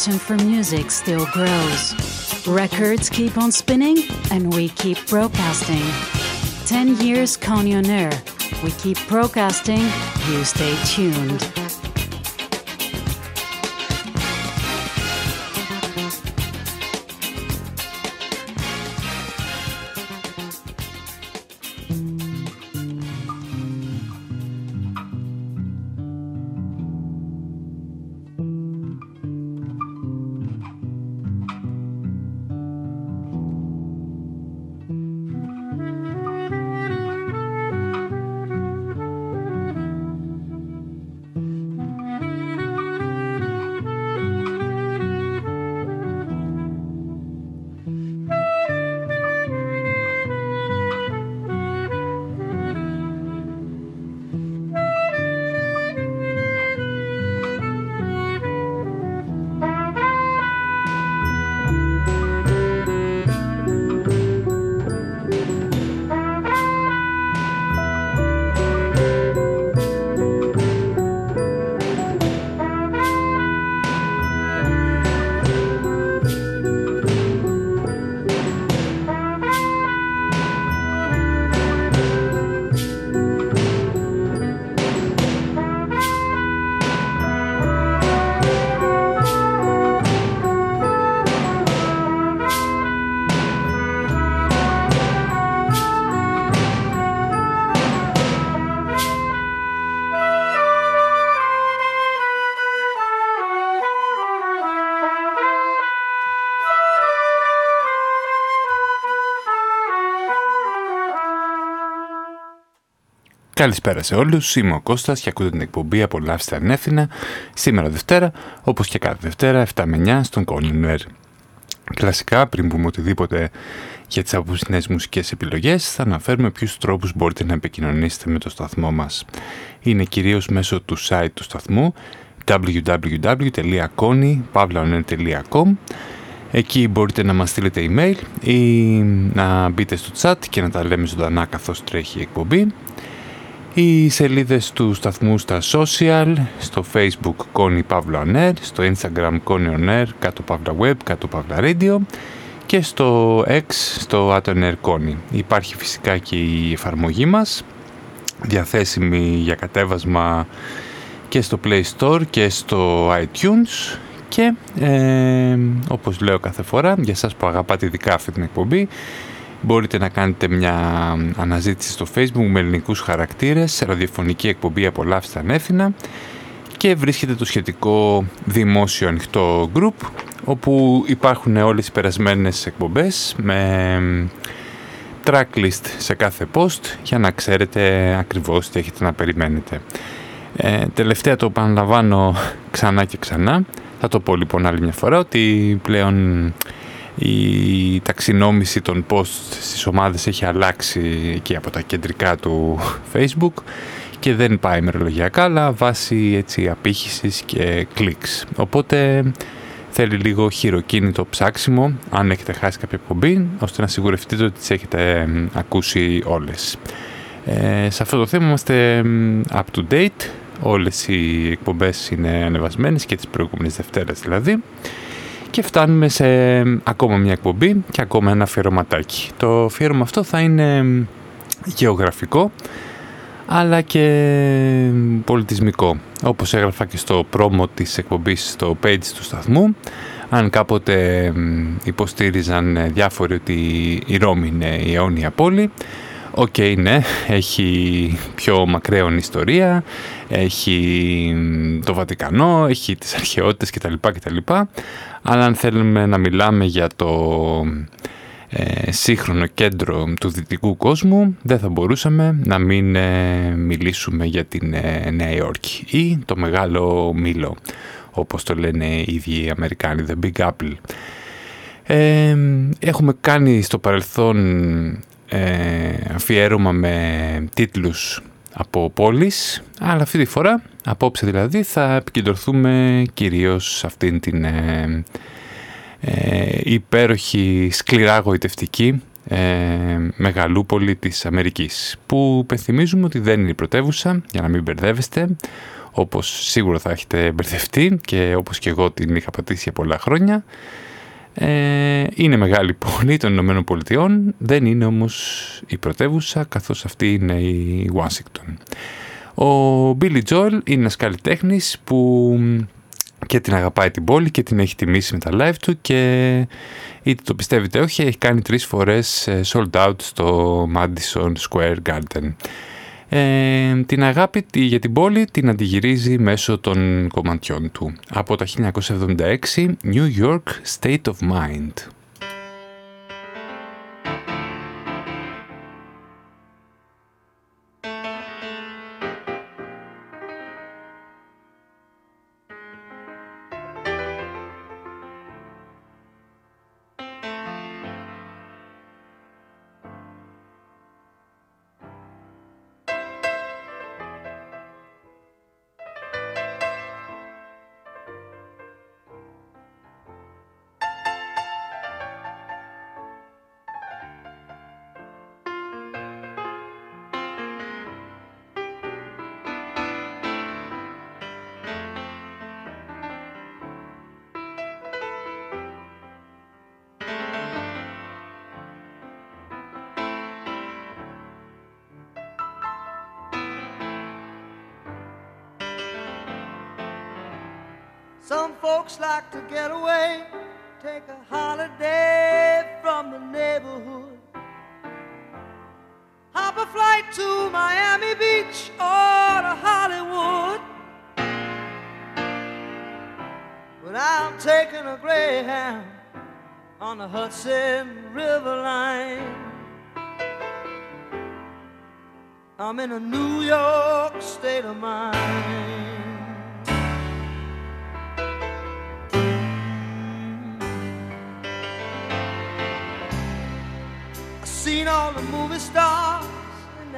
passion for music still grows. Records keep on spinning, and we keep broadcasting. 10 years on Air. We keep broadcasting, you stay tuned. Καλησπέρα σε όλους, είμαι ο Κώστας και ακούτε την εκπομπή «Απολαύστε ανεύθυνα» σήμερα Δευτέρα, όπως και κάθε Δευτέρα, 7 με 9 στον Colin Κλασικά, πριν πούμε οτιδήποτε για τις απόψινές μουσικές επιλογές, θα αναφέρουμε ποιους τρόπους μπορείτε να επικοινωνήσετε με το σταθμό μας. Είναι κυρίως μέσω του site του σταθμού www.koni.com Εκεί μπορείτε να μας στείλετε email ή να μπείτε στο chat και να τα λέμε ζωντανά καθώς τρέχει η εκπομπή οι σελίδες του σταθμού στα social, στο facebook Connie Pavlo Aner, στο instagram Connie Aner, κάτω Pavla Web, κάτω Pavla Radio και στο X, στο Atoner Connie. Υπάρχει φυσικά και η εφαρμογή μας, διαθέσιμη για κατέβασμα και στο Play Store και στο iTunes και ε, όπως λέω κάθε φορά, για σας που αγαπάτε ειδικά αυτή την εκπομπή, Μπορείτε να κάνετε μια αναζήτηση στο facebook με ελληνικούς χαρακτήρες, ραδιοφωνική εκπομπή «Απολαύστε ανεύθυνα» και βρίσκεται το σχετικό δημόσιο ανοιχτό group όπου υπάρχουν όλες οι περασμένες εκπομπές με tracklist σε κάθε post για να ξέρετε ακριβώς τι έχετε να περιμένετε. Ε, τελευταία το επαναλαμβάνω ξανά και ξανά. Θα το πω λοιπόν άλλη μια φορά ότι πλέον η ταξινόμηση των posts στις ομάδες έχει αλλάξει και από τα κεντρικά του Facebook και δεν πάει μερολογιακά αλλά βάσει έτσι απήχησης και κλικς. Οπότε θέλει λίγο χειροκίνητο ψάξιμο αν έχετε χάσει κάποια εκπομπή ώστε να σιγουρευτείτε ότι τις έχετε ακούσει όλες. Ε, σε αυτό το θέμα είμαστε up to date, όλες οι εκπομπές είναι ανεβασμένες και τις προηγούμενες Δευτέρες δηλαδή και φτάνουμε σε ακόμα μια εκπομπή και ακόμα ένα αφιερωματάκι. Το αφιέρωμα αυτό θα είναι γεωγραφικό αλλά και πολιτισμικό. Όπως έγραφα και στο πρόμο της εκπομπής στο page του σταθμού, αν κάποτε υποστήριζαν διάφοροι ότι η Ρώμη είναι η αιώνια πόλη, OK, okay, ναι, έχει πιο μακραίωνη ιστορία, έχει το Βατικανό, έχει τις αρχαιότητες κτλ. κτλ. Αλλά αν θέλουμε να μιλάμε για το ε, σύγχρονο κέντρο του δυτικού κόσμου δεν θα μπορούσαμε να μην ε, μιλήσουμε για την ε, Νέα Υόρκη ή το μεγάλο Μήλο όπως το λένε οι ίδιοι οι Αμερικάνοι, the Big Apple. έχουμε κάνει στο παρελθόν αφιέρωμα με τίτλους από πόλεις, αλλά αυτή τη φορά, απόψε δηλαδή, θα επικεντρωθούμε κυρίως σε αυτήν την ε, υπέροχη σκληρά γοητευτική ε, μεγαλούπολη της Αμερικής που πενθυμίζουμε ότι δεν είναι η πρωτεύουσα για να μην μπερδεύεστε όπως σίγουρα θα έχετε μπερδευτεί και όπως και εγώ την είχα πατήσει για πολλά χρόνια ε, είναι μεγάλη πόλη των Ηνωμένων Πολιτειών δεν είναι όμως η πρωτεύουσα καθώς αυτή είναι η Ουάσιγκτον ο Billy Joel είναι ένας καλλιτέχνης που και την αγαπάει την πόλη και την έχει τιμήσει με τα live του και είτε το πιστεύετε όχι έχει κάνει τρεις φορές ε, sold out στο Madison Square Garden. Ε, την αγάπη για την πόλη την αντιγυρίζει μέσω των κομματιών του. Από τα 1976 New York State of Mind. To Miami Beach or to Hollywood. But I'm taking a Greyhound on the Hudson River line. I'm in a New York state of mind. Seen all the movie stars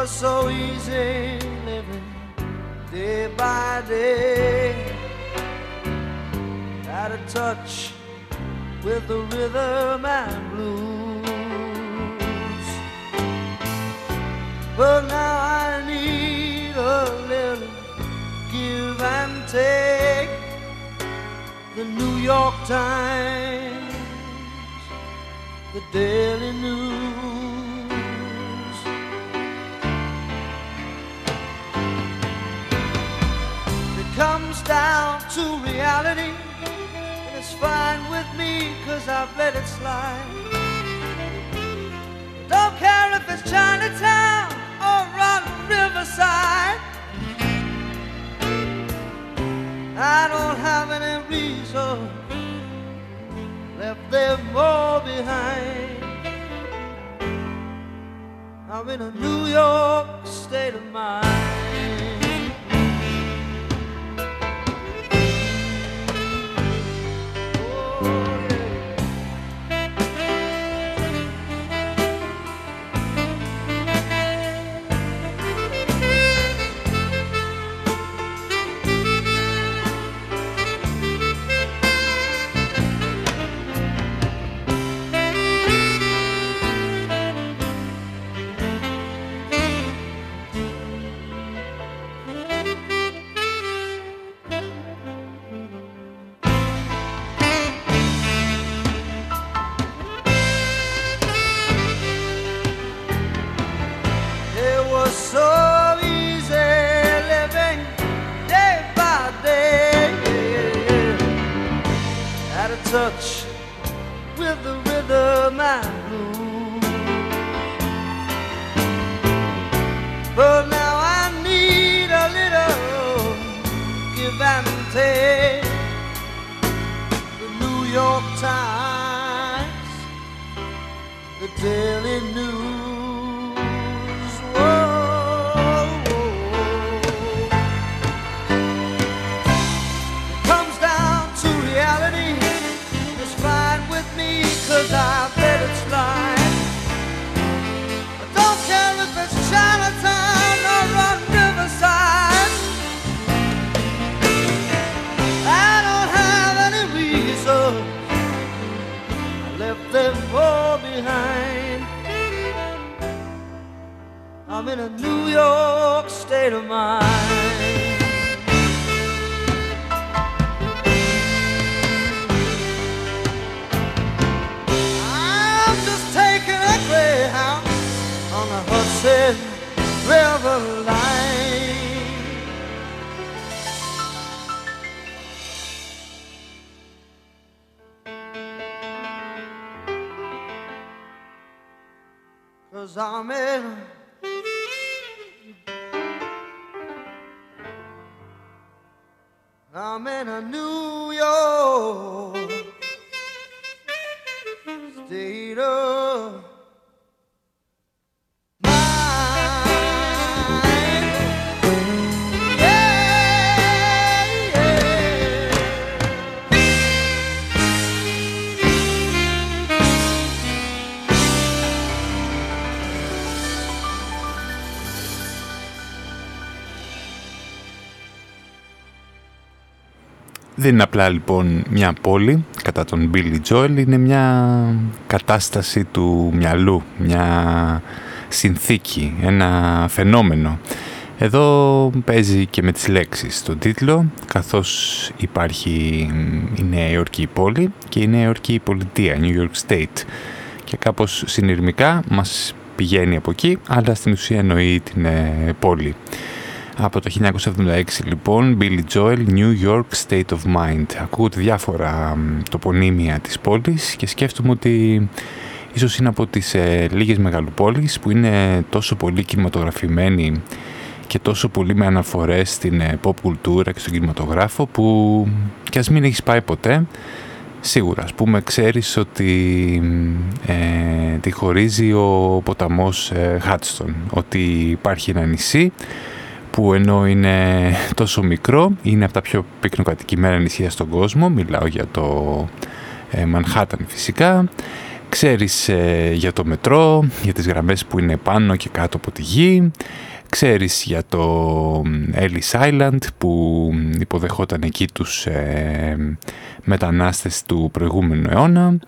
Was so easy living day by day. Out of touch with the rhythm and blues. But now I need a little give and take. The New York Times, the Daily News. Comes down to reality, and it's fine with me, cause I've let it slide. Don't care if it's Chinatown or on Riverside. I don't have any reason left them all behind. I'm in a New York state of mind. I'm in a New York state of mind. I'm just taking a greyhound on the Hudson River line. Cause I'm in and I knew Δεν είναι απλά λοιπόν μια πόλη κατά τον Billy Joel, είναι μια κατάσταση του μυαλού, μια συνθήκη, ένα φαινόμενο. Εδώ παίζει και με τις λέξεις στον τίτλο, καθώς υπάρχει η Νέα Υόρκη η πόλη και η Νέα Υόρκη η πολιτεία, New York State. Και κάπως συνειρμικά μας πηγαίνει από εκεί, αλλά στην ουσία εννοεί την ε, πόλη. Από το 1976 λοιπόν, Billy Joel, New York State of Mind. Ακούγονται διάφορα μ, τοπονύμια της πόλης και σκέφτομαι ότι ίσως είναι από τις ε, λίγες μεγαλοπόλεις που είναι τόσο πολύ κινηματογραφημένη και τόσο πολύ με αναφορές στην ε, pop κουλτούρα και στον κινηματογράφο που κι ας μην έχεις πάει ποτέ Σίγουρα, ας πούμε, ξέρεις ότι ε, τη χωρίζει ο ποταμός ε, Χάτστον, ότι υπάρχει ένα νησί που ενώ είναι τόσο μικρό, είναι από τα πιο πυκνοκατοικημένα νησιά στον κόσμο, μιλάω για το ε, Μανχάταν φυσικά, ξέρεις ε, για το μετρό, για τις γραμμές που είναι πάνω και κάτω από τη γη, ξέρεις για το Ellis Island που υποδεχόταν εκεί τους ε, μετανάστες του προηγούμενου αιώνα,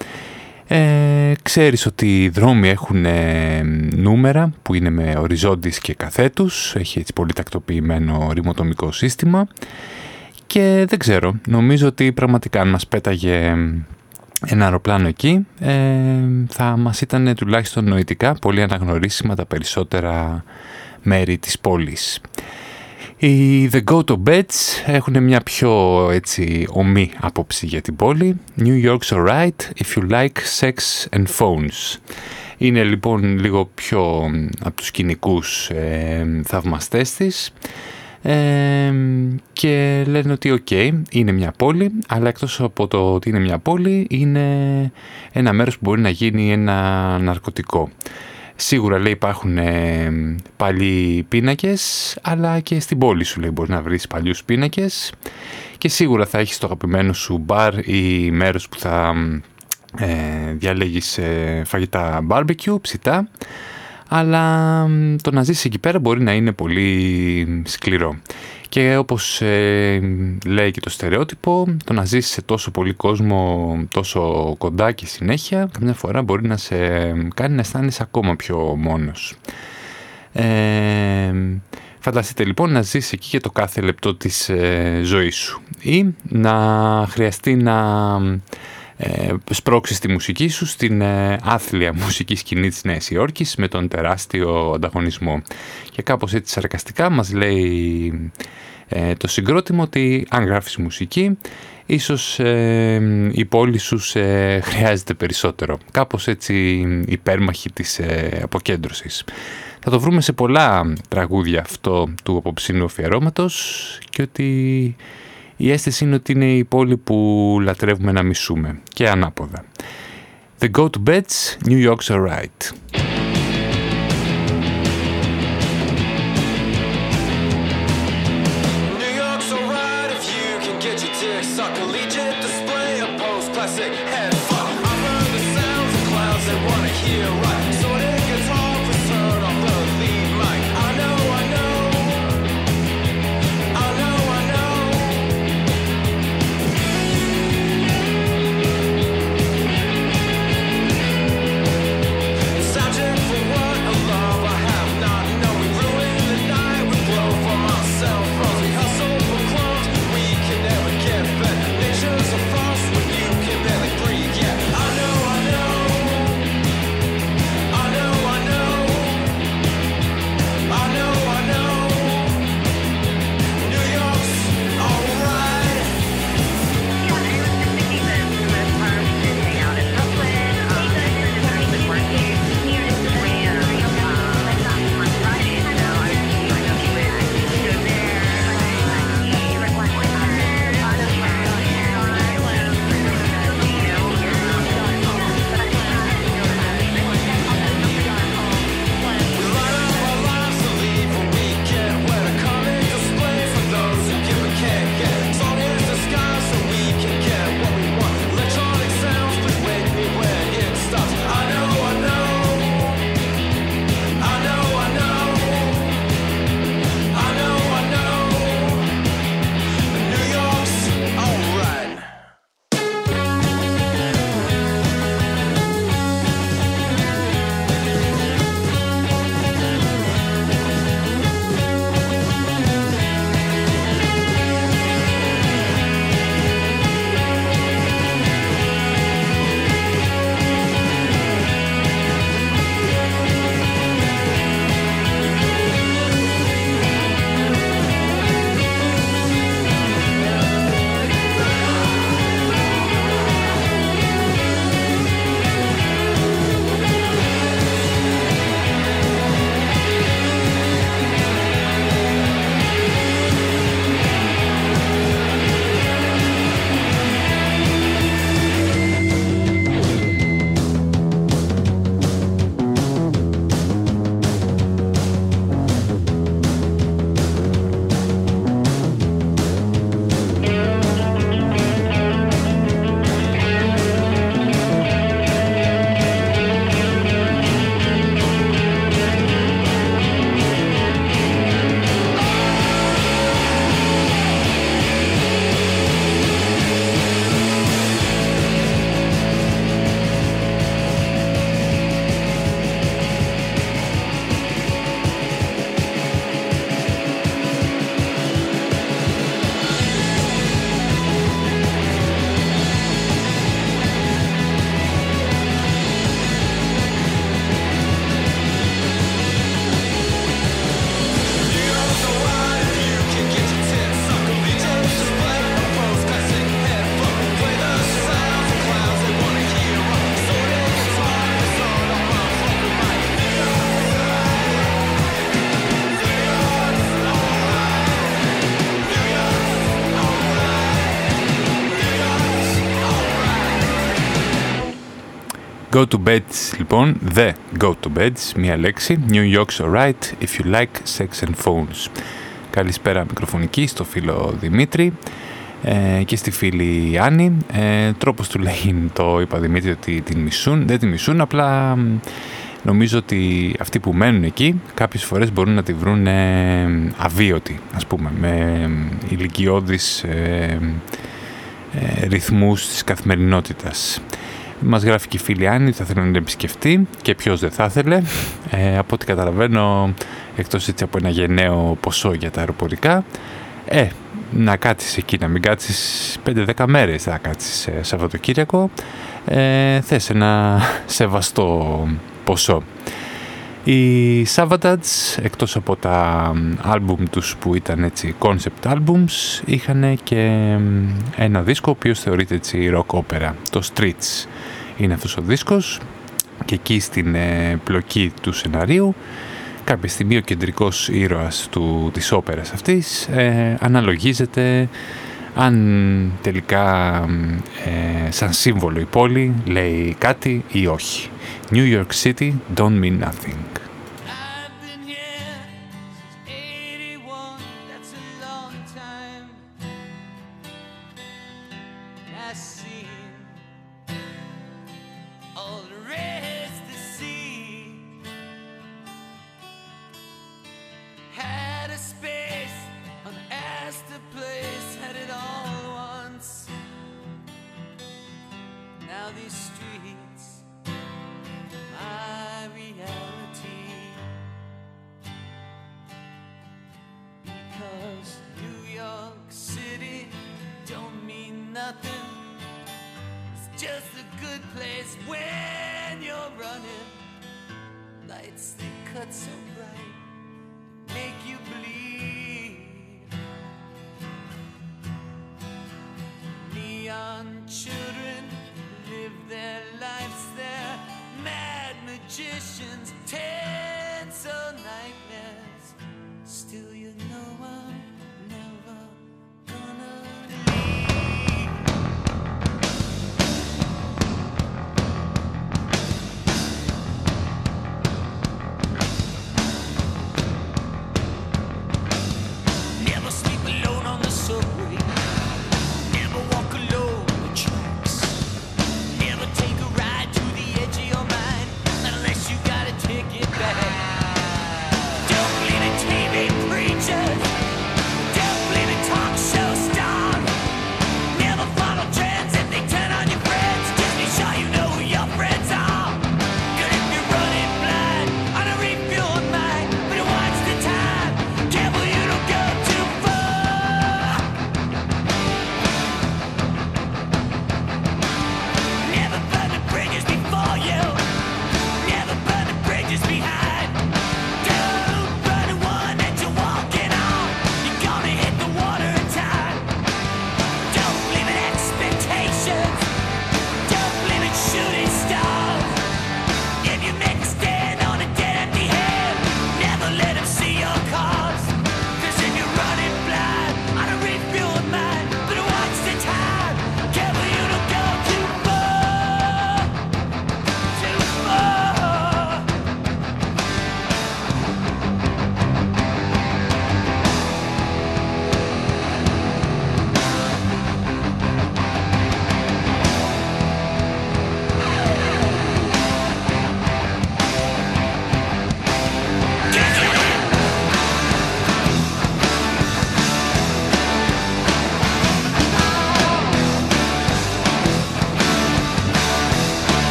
ε, ξέρεις ότι οι δρόμοι έχουν ε, νούμερα που είναι με οριζόντις και καθέτους, έχει έτσι πολύ τακτοποιημένο ρημοτομικό σύστημα και δεν ξέρω, νομίζω ότι πραγματικά αν μας πέταγε ένα αεροπλάνο εκεί ε, θα μας ήταν τουλάχιστον νοητικά πολύ αναγνωρίσιμα τα περισσότερα μέρη της πόλης. Οι The Go To Beds έχουν μια πιο έτσι ομή άποψη για την πόλη. New York's alright if you like sex and phones. Είναι λοιπόν λίγο πιο από τους κυνικούς ε, θαυμαστές της ε, και λένε ότι οκ, είναι μια πόλη, αλλά εκτός από το ότι είναι μια πόλη, είναι ένα μέρος που μπορεί να γίνει ένα ναρκωτικό. Σίγουρα λέει υπάρχουν ε, παλιοί πίνακες, αλλά και στην πόλη σου λέει μπορείς να βρεις παλιούς πίνακες και σίγουρα θα έχεις το αγαπημένο σου μπαρ ή μέρος που θα ε, διαλέγεις ε, φαγητά barbecue, ψητά, αλλά μ, το να ζήσεις εκεί πέρα μπορεί να είναι πολύ σκληρό. Και όπως ε, λέει και το στερεότυπο, το να ζήσεις σε τόσο πολύ κόσμο, τόσο κοντά και συνέχεια, καμιά φορά μπορεί να σε κάνει να αισθάνεσαι ακόμα πιο μόνος. Ε, φανταστείτε λοιπόν να ζεις εκεί και το κάθε λεπτό της ε, ζωής σου ή να χρειαστεί να ε, σπρώξεις τη μουσική σου στην ε, άθλια μουσική σκηνή της Νέας Υόρκης με τον τεράστιο ανταγωνισμό. Και κάπως έτσι σαρκαστικά μας λέει ε, το συγκρότημα ότι αν γράφεις μουσική ίσως ε, η πόλη σου χρειάζεται περισσότερο. Κάπως έτσι υπέρμαχη της ε, αποκέντρωσης. Θα το βρούμε σε πολλά τραγούδια αυτό του απόψινου αφιερώματος και ότι η αίσθηση είναι ότι είναι η πόλη που λατρεύουμε να μισούμε και ανάποδα. The Go to Beds, New York's Alright. Go to beds λοιπόν, the go to beds, μία λέξη. New York's alright if you like sex and phones. Καλησπέρα μικροφωνική στο φίλο Δημήτρη ε, και στη φίλη Άννη. Ε, τρόπος του λέει το είπα Δημήτρη ότι την μισούν, δεν την μισούν, απλά νομίζω ότι αυτοί που μένουν εκεί κάποιες φορές μπορούν να τη βρουν ε, αβίωτη, ας πούμε, με ηλικιώδεις ε, ε, ρυθμούς της καθημερινότητας. Μας γράφει και η φίλη Άννη, θα θέλει να την επισκεφτεί και ποιος δεν θα ήθελε. Ε, από ό,τι καταλαβαίνω, εκτός έτσι από ένα γενναίο ποσό για τα αεροπορικά, ε, να κάτσεις εκεί, να μην κάτσεις 5-10 μέρες, θα κάτσεις ε, Σαββατοκύριακο, ε, θες ένα σεβαστό ποσό. Οι Savatage, εκτός από τα άλμπουμ τους που ήταν έτσι concept albums, είχαν και ένα δίσκο ο οποίος θεωρείται έτσι rock opera, το Streets. Είναι αυτός ο δίσκος και εκεί στην ε, πλοκή του σεναρίου κάποια στιγμή ο κεντρικός ήρωας του, της όπερας αυτής ε, αναλογίζεται αν τελικά ε, σαν σύμβολο η πόλη λέει κάτι ή όχι. New York City don't mean nothing.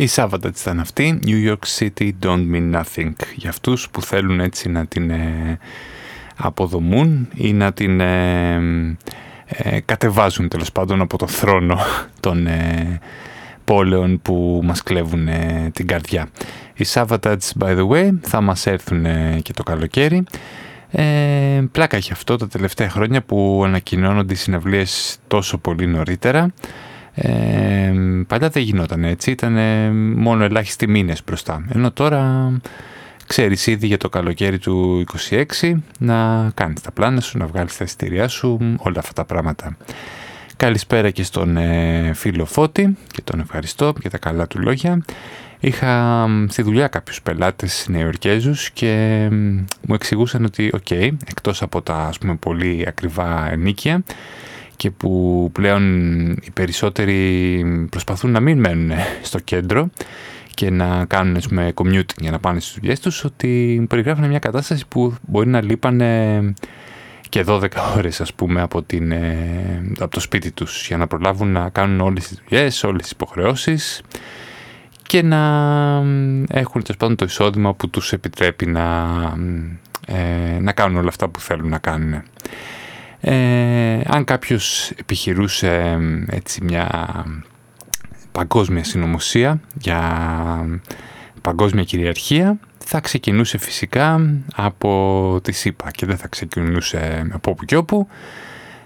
Η Σάββατα ήταν αυτή, New York City don't mean nothing. Για αυτούς που θέλουν έτσι να την ε, αποδομούν ή να την ε, ε, κατεβάζουν τέλος πάντων από το θρόνο των πόλεων που μας κλέβουν την καρδιά. Οι Savatage, by the way, θα μας έρθουν και το καλοκαίρι. Ε, πλάκα έχει αυτό τα τελευταία χρόνια που ανακοινώνονται οι συναυλίες τόσο πολύ νωρίτερα. Ε, παλιά δεν γινόταν έτσι, ήταν μόνο ελάχιστοι μήνες μπροστά. Ενώ τώρα ξέρεις ήδη για το καλοκαίρι του 26 να κάνεις τα πλάνα σου, να βγάλεις τα εισιτήριά σου, όλα αυτά τα πράγματα. Καλησπέρα και στον ε, φίλο Φώτη και τον ευχαριστώ για τα καλά του λόγια. Είχα στη δουλειά κάποιους πελάτες Νεοϋορκέζους και μου εξηγούσαν ότι OK, okay, εκτός από τα ας πούμε πολύ ακριβά ενοίκια και που πλέον οι περισσότεροι προσπαθούν να μην μένουν στο κέντρο και να κάνουν ας πούμε, commute για να πάνε στις δουλειές τους ότι περιγράφουν μια κατάσταση που μπορεί να λείπανε και 12 ώρες ας πούμε από, την, ε, από το σπίτι τους για να προλάβουν να κάνουν όλες τις δουλειές, όλες τις υποχρεώσεις και να έχουν πάντων το εισόδημα που τους επιτρέπει να, ε, να κάνουν όλα αυτά που θέλουν να κάνουν. Ε, αν κάποιος επιχειρούσε έτσι μια παγκόσμια συνωμοσία για παγκόσμια κυριαρχία θα ξεκινούσε φυσικά από τη ΣΥΠΑ και δεν θα ξεκινούσε από όπου και όπου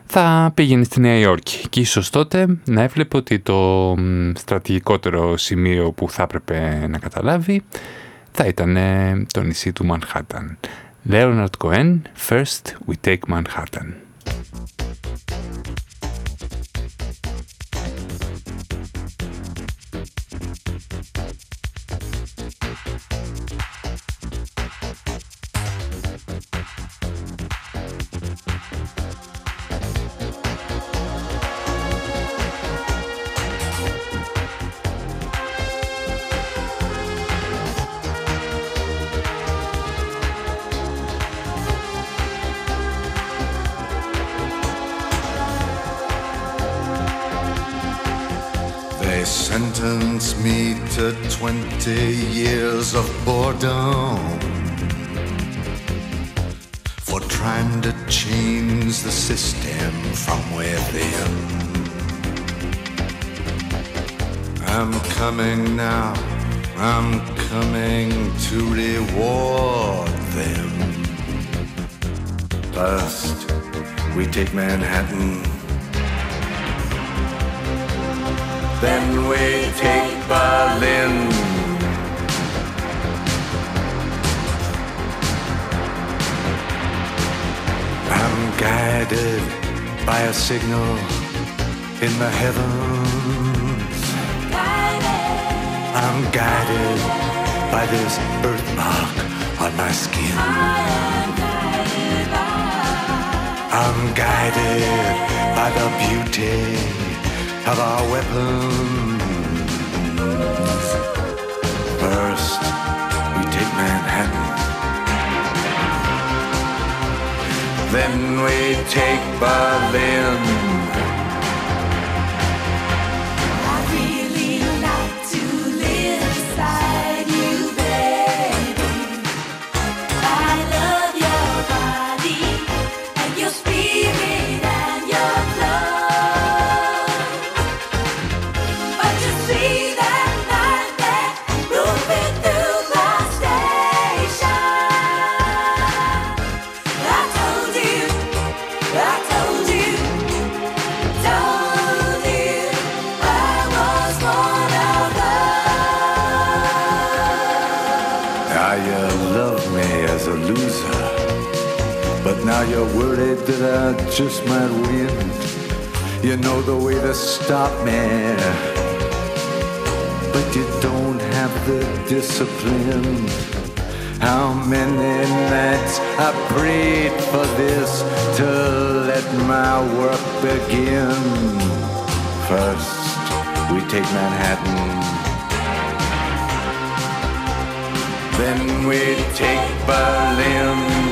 θα πήγαινε στη Νέα Υόρκη και ίσως τότε να έβλεπε ότι το στρατηγικότερο σημείο που θα έπρεπε να καταλάβει θα ήταν το νησί του Μανχάταν. Leonard Cohen, First We Take Manhattan. Thank you. 20 years of boredom for trying to change the system from within. I'm coming now, I'm coming to reward them. First, we take Manhattan Then we take Berlin. Guided by a signal in the heavens. I'm guided by this birthmark on my skin. I'm guided by the beauty of our weapons. First, we take Manhattan. Then we take by them. Just might win. You know the way to stop me. But you don't have the discipline. How many nights I prayed for this to let my work begin. First, we take Manhattan. Then we take Berlin.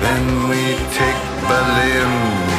Then we take Berlin.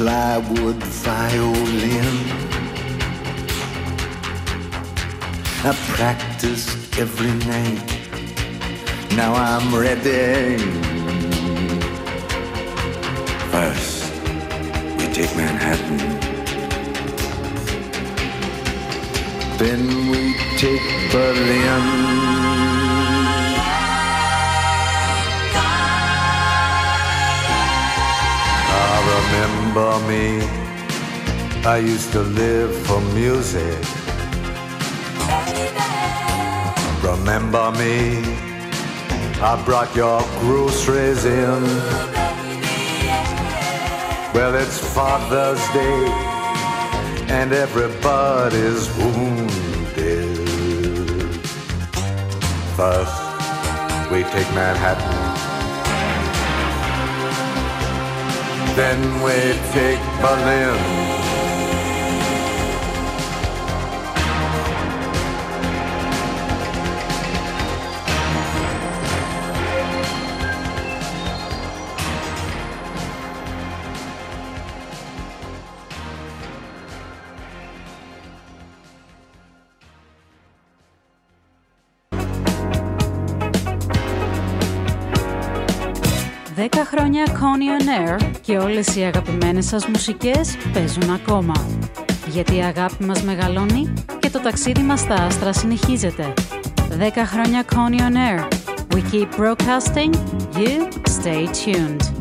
Plywood violin. I practiced every night. Now I'm ready. First, we take Manhattan. Then we take Berlin. Remember me. I used to live for music. Remember me. I brought your groceries in. Well, it's Father's Day, and everybody's wounded. First, we take Manhattan. then we take Berlin. χρόνια Coney on Air και όλες οι αγαπημένες σας μουσικές παίζουν ακόμα. Γιατί η αγάπη μας μεγαλώνει και το ταξίδι μας στα άστρα συνεχίζεται. 10 χρόνια Coney on Air. We keep broadcasting. You stay tuned.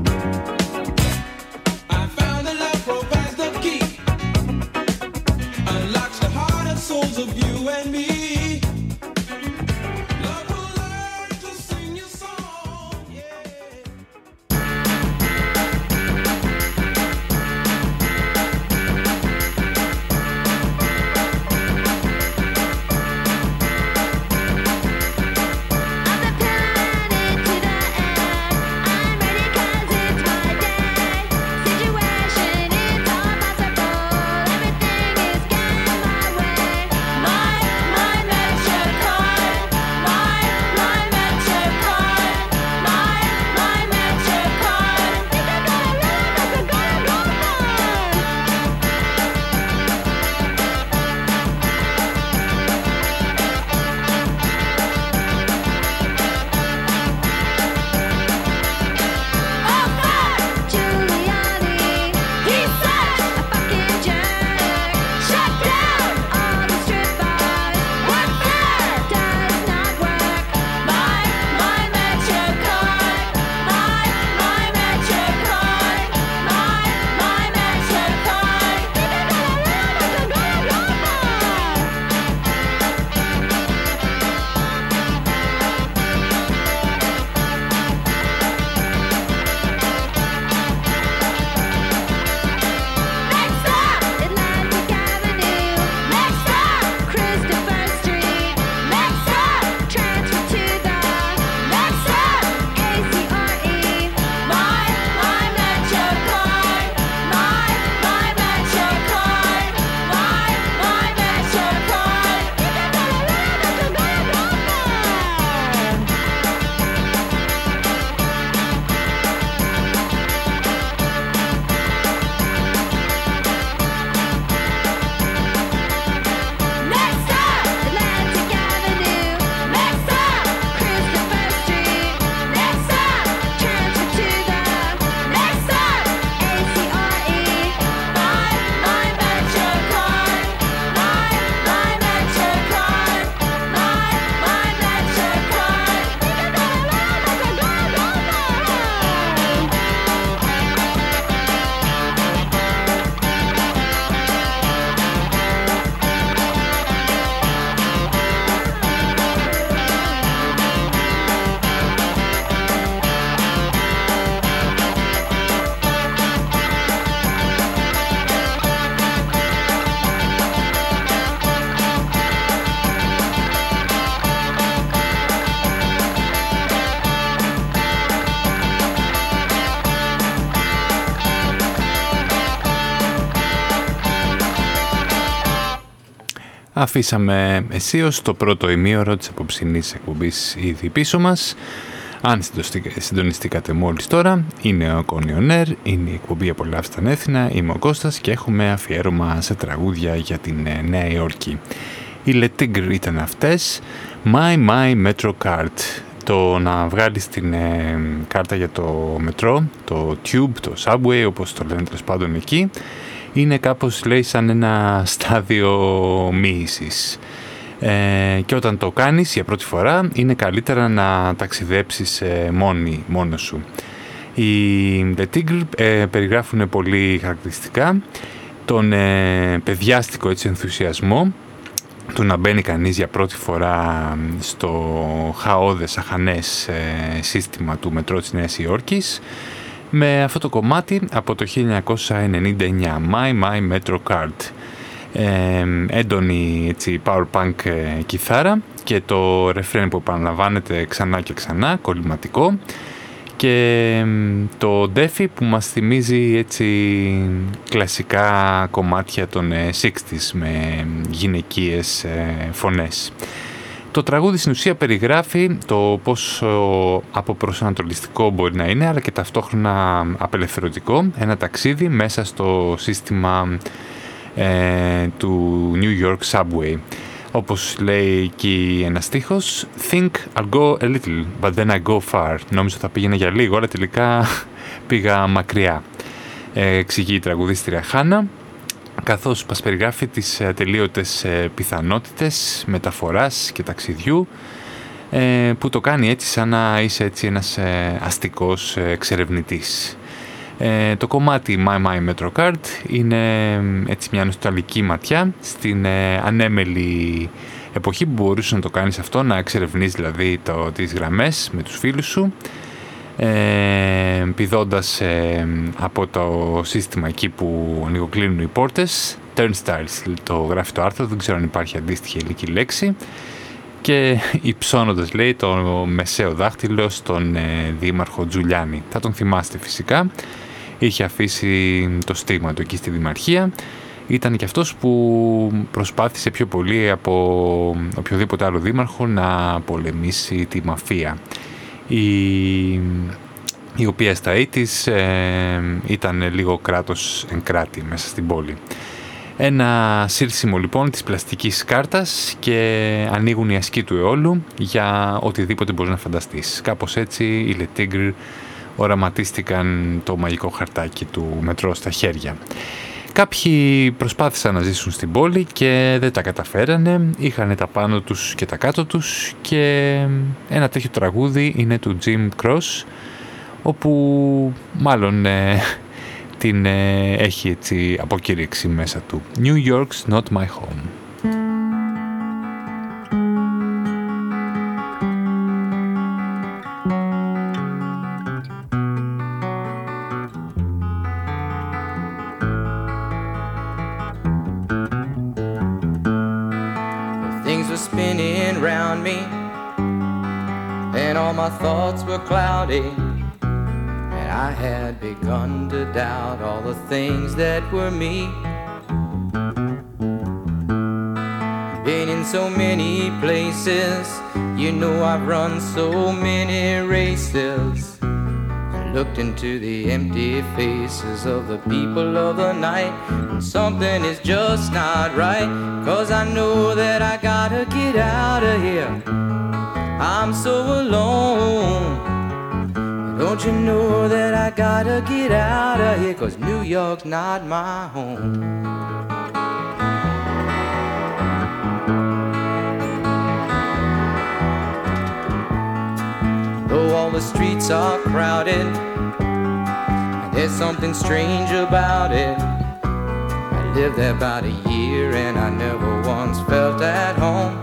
Αφήσαμε αισίως το πρώτο ημίωρο της απόψινής εκπομπής ήδη πίσω μας. Αν συντονιστήκατε μόλις τώρα, είναι ο Κόνιονέρ, είναι η εκπομπή Απολαύστα Έθινα, είμαι ο Κώστας και έχουμε αφιέρωμα σε τραγούδια για την ε, Νέα Υόρκη. Οι Letigre ήταν αυτές, My My Metro Card, το να βγάλεις την ε, κάρτα για το μετρό, το tube, το subway όπως το λένε τέλος πάντων εκεί, είναι κάπως λέει σαν ένα στάδιο μοίησης. Ε, και όταν το κάνεις για πρώτη φορά είναι καλύτερα να ταξιδέψεις ε, μόνη, μόνος σου. Οι The Tigre ε, περιγράφουν πολύ χαρακτηριστικά τον ε, παιδιάστικο έτσι, ενθουσιασμό του να μπαίνει κανείς για πρώτη φορά στο χαόδες αχανές ε, σύστημα του μετρό της Νέας Υόρκης με αυτό το κομμάτι από το 1999 My My Metro Card. Ε, έντονη έτσι, power punk ε, κιθάρα και το ρεφρέν που επαναλαμβάνεται ξανά και ξανά, κολληματικό. Και το ντέφι που μας θυμίζει έτσι κλασικά κομμάτια των 60's ε, με γυναικείες ε, φωνές. Το τραγούδι στην ουσία περιγράφει το πόσο αποπροσανατολιστικό μπορεί να είναι αλλά και ταυτόχρονα απελευθερωτικό. Ένα ταξίδι μέσα στο σύστημα ε, του New York Subway. Όπως λέει και ένας στίχος Think I'll go a little, but then I go far Νόμιζα θα πήγαινε για λίγο, αλλά τελικά πήγα μακριά. Ε, Εξηγεί η τραγουδίστρια Χάνα καθώς μας περιγράφει τις ατελείωτες ε, πιθανότητες μεταφοράς και ταξιδιού ε, που το κάνει έτσι σαν να είσαι έτσι ένας ε, αστικός εξερευνητής. Ε, το κομμάτι My My Metrocard είναι έτσι μια νοσταλική ματιά στην ε, ανέμελη εποχή που μπορούσες να το κάνεις αυτό, να εξερευνείς δηλαδή το, τις γραμμές με τους φίλους σου ε, πηδώντας ε, από το σύστημα εκεί που ανοιγοκλίνουν οι πόρτες turnstiles το γράφει το άρθρο, δεν ξέρω αν υπάρχει αντίστοιχη ελληνική λέξη και υψώνοντας λέει το μεσαίο δάχτυλο στον ε, δήμαρχο Τζουλιάνη. Θα τον θυμάστε φυσικά είχε αφήσει το στίγμα του εκεί στη Δημαρχία. Ήταν και αυτός που προσπάθησε πιο πολύ από οποιοδήποτε άλλο δήμαρχο να πολεμήσει τη μαφία. Η, η οποία στα ήτης ε, ήταν λίγο κράτος εν κράτη μέσα στην πόλη. Ένα σύρσιμο λοιπόν της πλαστικής κάρτας και ανοίγουν οι ασκοί του αιώλου για οτιδήποτε μπορείς να φανταστείς. Κάπως έτσι η Λετίγκρ οραματίστηκαν το μαγικό χαρτάκι του μετρό στα χέρια. Κάποιοι προσπάθησαν να ζήσουν στην πόλη και δεν τα καταφέρανε, είχαν τα πάνω τους και τα κάτω τους και ένα τέτοιο τραγούδι είναι του Jim Cross όπου μάλλον ε, την ε, έχει έτσι αποκηρύξει μέσα του New York's Not My Home. Thoughts were cloudy, and I had begun to doubt all the things that were me. Been in so many places, you know I've run so many races. Looked into the empty faces of the people of the night, and something is just not right. Cause I know that I gotta get out of here. I'm so alone. Don't you know that I gotta get out of here? Cause New York's not my home. Though all the streets are crowded, And there's something strange about it. I lived there about a year and I never once felt at home.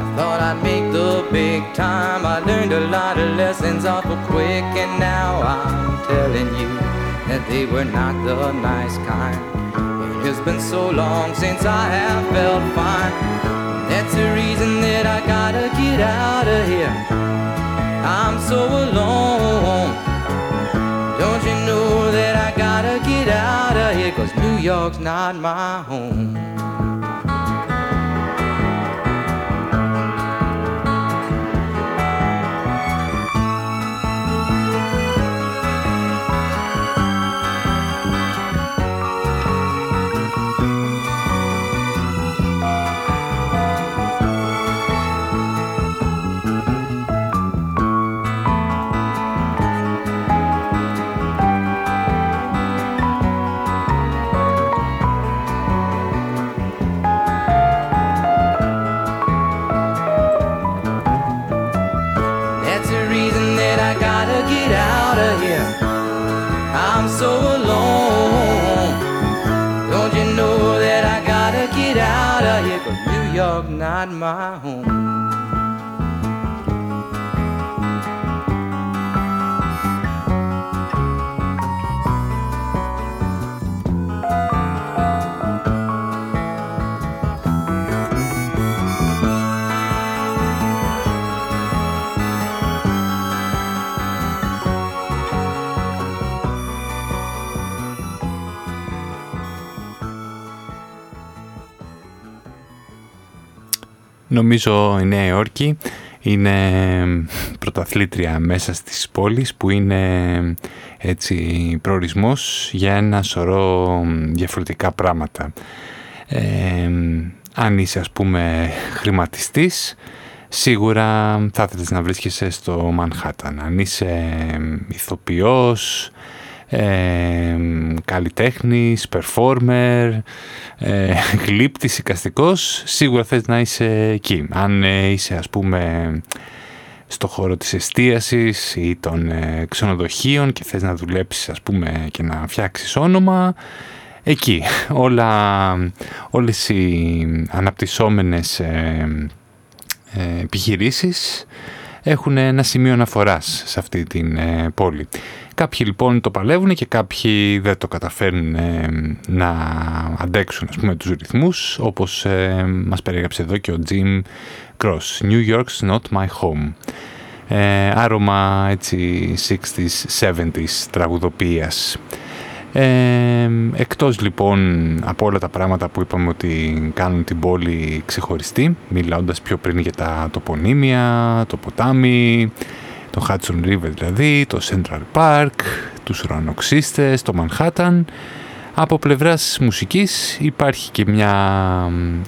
I thought I'd make the big time. I learned a lot of lessons awful quick, and now I'm telling you that they were not the nice kind. It has been so long since I have felt fine. The reason that I gotta get out of here. I'm so alone. Don't you know that I gotta get out of here? Cause New York's not my home. Νομίζω η Νέα Υόρκη είναι πρωταθλήτρια μέσα στις πόλεις που είναι έτσι προορισμός για ένα σωρό διαφορετικά πράγματα. Ε, αν είσαι ας πούμε χρηματιστής, σίγουρα θα ήθελες να βρίσκεσαι στο Μανχάταν. Αν είσαι ηθοποιός, ε, καλλιτέχνης, performer, ε, γλύπτης, οικαστικός, σίγουρα θες να είσαι εκεί. Αν ε, είσαι ας πούμε στο χώρο της εστίασης ή των ε, ξενοδοχείων και θες να δουλέψεις ας πούμε και να φτιάξεις όνομα, εκεί όλα, όλες οι αναπτυσσόμενες ε, ε επιχειρήσεις έχουν ένα σημείο αναφοράς σε αυτή την πόλη. Κάποιοι λοιπόν το παλεύουν και κάποιοι δεν το καταφέρνουν ε, να αντέξουν ας πούμε τους ρυθμούς όπως ε, μας περιέγραψε εδώ και ο Jim Cross. New York's Not My Home ε, άρωμα έτσι 60s, 70s τραγουδοποίησης ε, εκτός λοιπόν από όλα τα πράγματα που είπαμε ότι κάνουν την πόλη ξεχωριστή μιλώντας πιο πριν για τα τοπονύμια, το ποτάμι το Hudson River δηλαδή, το Central Park, τους ουρανοξύστες, το Manhattan. Από πλευράς μουσικής υπάρχει και μια,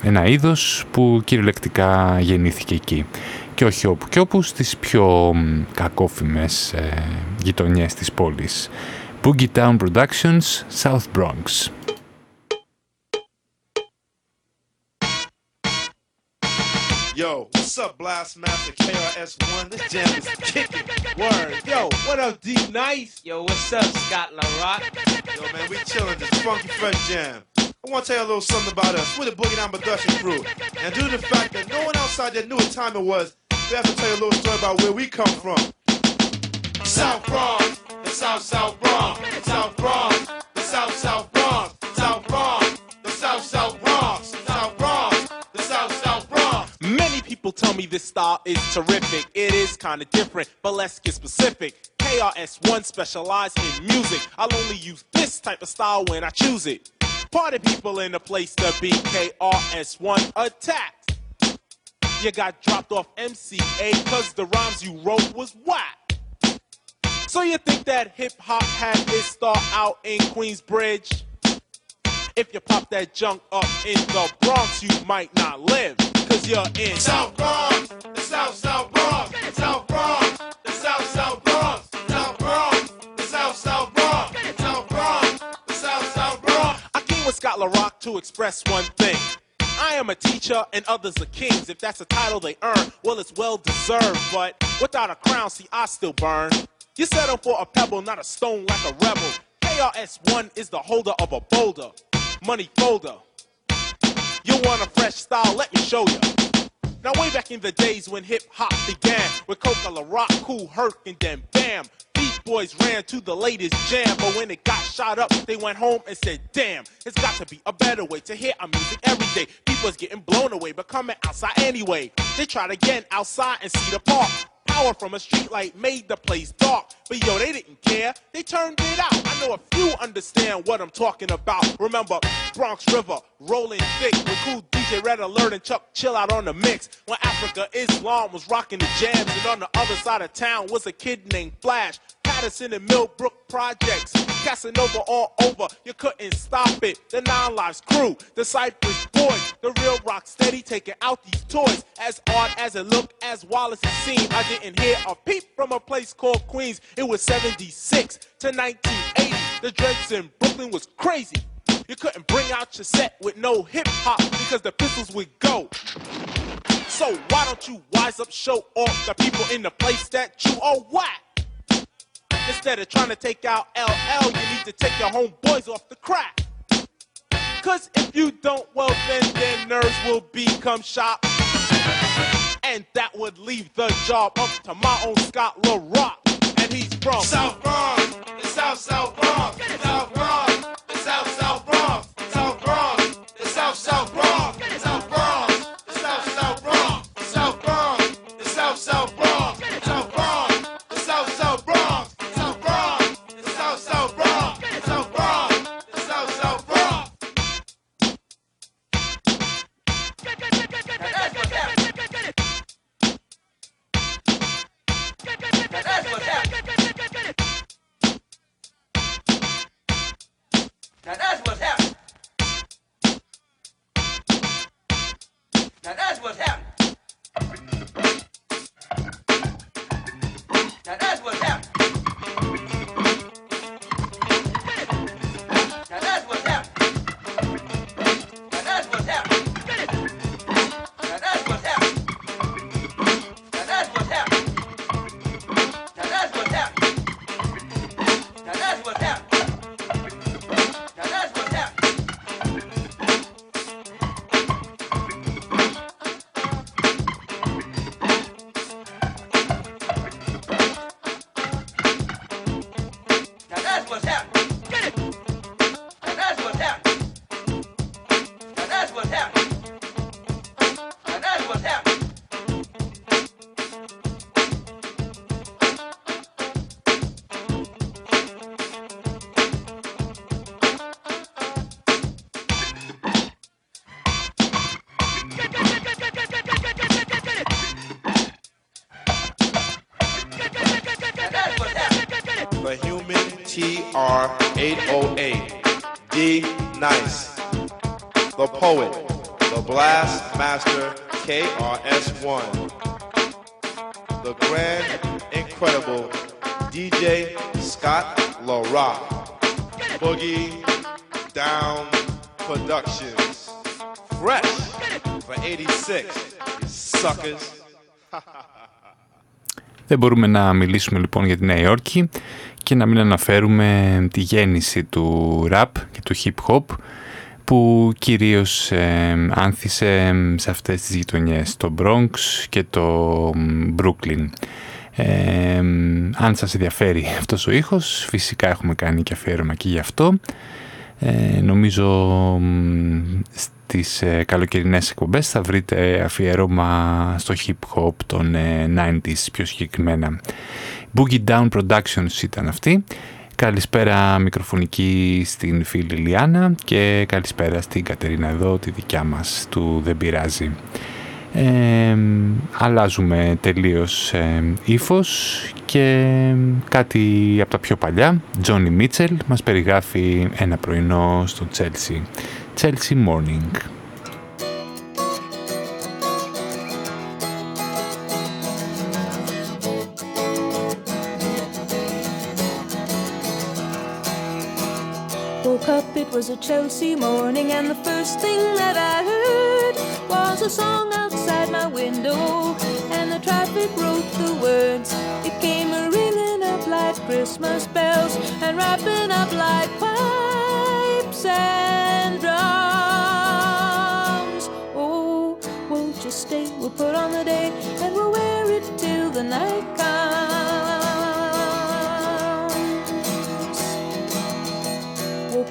ένα είδος που κυριολεκτικά γεννήθηκε εκεί και όχι όπου και όπου στις πιο κακόφημες ε, γειτονιές της πόλης. Boogie Town Productions, South Bronx. Yo, what's up, Blast Master KRS1? This jam is kicking. Word. Yo, what up, D Nice? Yo, what's up, Scott LaRock? Yo, man, we chilling this funky fresh jam. I want to tell you a little something about us. We're the Boogie Down Production crew. And due to the fact that no one outside there knew what time it was, we have to tell you a little story about where we come from. South Bronx, the South South Bronx, South Bronx, People tell me this style is terrific. It is kinda different, but let's get specific. KRS1 specialize in music. I'll only use this type of style when I choose it. Party people in the place to be. KRS1 attacked. You got dropped off MCA cause the rhymes you wrote was whack. So you think that hip hop had its start out in Queensbridge? If you pop that junk up in the Bronx, you might not live cause you're in South Bronx, the South South Bronx, South Bronx, the South South Bronx, South Bronx, the South South Bronx, South Bronx, the South South Bronx. I came with Scott LaRock to express one thing. I am a teacher and others are kings. If that's a title they earn, well, it's well deserved. But without a crown, see, I still burn. You settle for a pebble, not a stone like a rebel. KRS1 is the holder of a boulder, money folder. You want a fresh style? Let me show you. Now, way back in the days when hip hop began, with Coca La Rock, Cool Herc, and then Bam, Beat Boys ran to the latest jam. But when it got shot up, they went home and said, Damn, it's got to be a better way to hear our music every day. People's getting blown away, but coming outside anyway. They tried again outside and see the park. Power from a streetlight made the place dark. But yo, they didn't care. They turned it out. I know a few understand what I'm talking about. Remember Bronx River, rolling thick with cool DJ Red Alert and Chuck Chill out on the mix. When Africa Islam was rocking the jams, and on the other side of town was a kid named Flash. Patterson and Millbrook projects. Casanova all over, you couldn't stop it. The Nine Lives crew, the Cypress boys, the real rock steady taking out these toys. As odd as it looked, as Wallace it seemed, I didn't hear a peep from a place called Queens. It was 76 to 1980. The dreads in Brooklyn was crazy. You couldn't bring out your set with no hip hop because the pistols would go. So why don't you wise up, show off the people in the place that you are whack? Instead of trying to take out LL, you need to take your homeboys off the crack. Cause if you don't, well then their nerves will become shot. And that would leave the job up to my own Scott LaRock. And he's from South Bronx, South South Bronx, South Bronx, The blast master KRS-One. The grand, incredible DJ Scott LaRock. Boogie Down Productions. Fresh for 86. You suckers. Δεν μπορούμε να μιλήσουμε λοιπόν για τη Νέα Υόρκη και να μην αναφέρουμε τη γέννηση του rap και του hip hop που κυρίως ε, άνθησε σε αυτές τις γειτονιές, το Bronx και το Brooklyn. Ε, αν σας ενδιαφέρει αυτός ο ήχος, φυσικά έχουμε κάνει και αφιέρωμα και γι' αυτό. Ε, νομίζω μ, στις ε, καλοκαιρινές εκπομπές θα βρείτε αφιέρωμα στο hip hop των ε, 90s πιο συγκεκριμένα. Boogie Down Productions ήταν αυτή. Καλησπέρα μικροφωνική στην φίλη Λιάννα και καλησπέρα στην Κατερίνα εδώ, τη δικιά μας, του Δεν Πειράζει. Ε, αλλάζουμε τελείως ε, ύφος και κάτι από τα πιο παλιά. Johnny Mitchell μας περιγράφει ένα πρωινό στο Chelsea. Chelsea Morning. A Chelsea morning, and the first thing that I heard was a song outside my window, and the traffic wrote the words. It came a ringing up like Christmas bells, and wrapping up like pipes and drums. Oh, won't you stay? We'll put on the day, and we'll wear it till the night comes.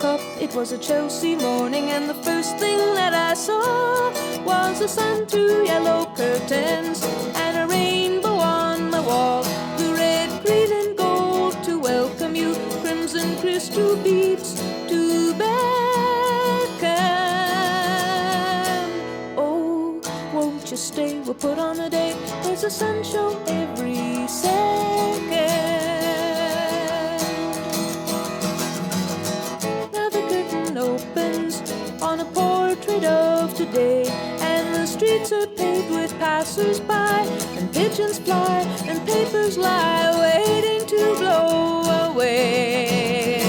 up, it was a Chelsea morning, and the first thing that I saw was the sun through yellow curtains and a rainbow on the wall. The red, green, and gold to welcome you, crimson crystal beads to beckon. Oh, won't you stay? We'll put on a day, there's a sun show every Saturday. Today, and the streets are paved with passers-by, and pigeons fly, and papers lie waiting to blow away.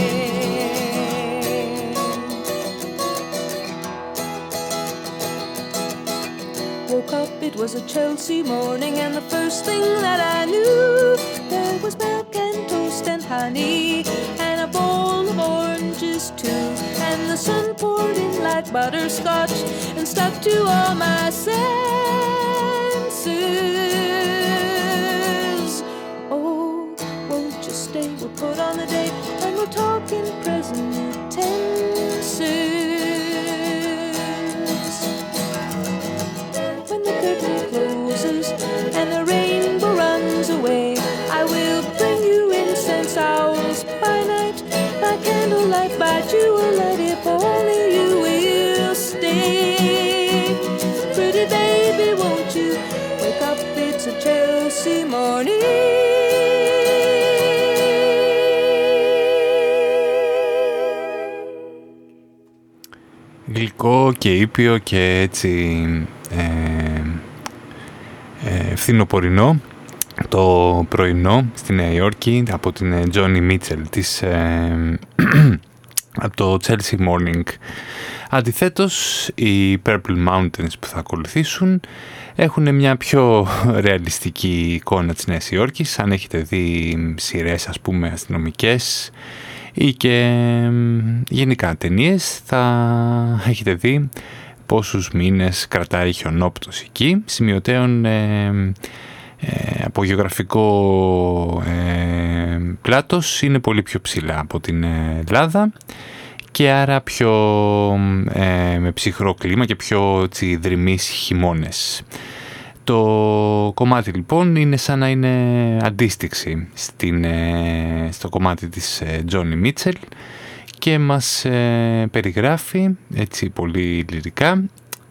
Woke up, it was a Chelsea morning, and the first thing that I knew, there was milk and toast and honey, and a bowl of oranges too. Sun poured in like butterscotch and stuck to all my senses. Oh, won't you stay? We'll put on a date, and we'll talk in present tenses. Γλυκό και ήπιο και έτσι ε, ε, φθινοπορεινό το πρωινό στη Νέα Υόρκη από την ε, Johnny Mitchell της, ε, από το Chelsea Morning. Αντιθέτως, οι Purple Mountains που θα ακολουθήσουν έχουν μια πιο ρεαλιστική εικόνα της Νέας Υόρκης. Αν έχετε δει σειρές ας πούμε αστυνομικές ή και γενικά ταινίες θα έχετε δει πόσους μήνες κρατάει χιονόπτωση εκεί. Σημειωτέων ε, ε, από γεωγραφικό ε, πλάτος είναι πολύ πιο ψηλά από την Ελλάδα και άρα πιο ε, με ψυχρό κλίμα και πιο τσι, δρυμείς χειμώνες. Το κομμάτι λοιπόν είναι σαν να είναι αντίστοιξη στην, ε, στο κομμάτι της Johnny Mitchell και μας ε, περιγράφει έτσι πολύ λυρικά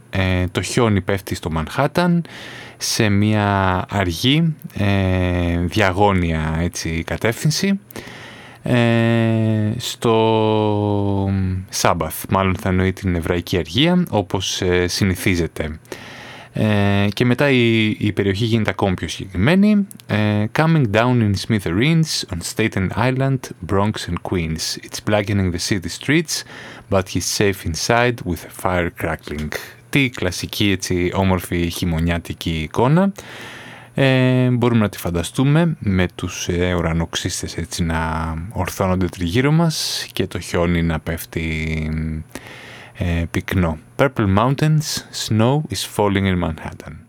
ε, το χιόνι πέφτει στο Μανχάταν σε μια αργή ε, διαγώνια έτσι, κατεύθυνση ε, στο Σάμπαθ, μάλλον θα εννοεί την Εβραϊκή Αργία όπως ε, συνηθίζεται. Ε, και μετά η, η περιοχή γίνεται ακόμη πιο συγκεκριμένη. Ε, coming down in smithereens on Staten Island, Bronx and Queens. It's blackening the city streets, but he's safe inside with a fire crackling. Τι κλασική έτσι όμορφη χειμωνιάτικη εικόνα. Ε, μπορούμε να τη φανταστούμε με τους ε, ουρανοξύστες έτσι να ορθώνονται τριγύρω μας και το χιόνι να πέφτει ε, πυκνό. Purple Mountains, Snow is falling in Manhattan.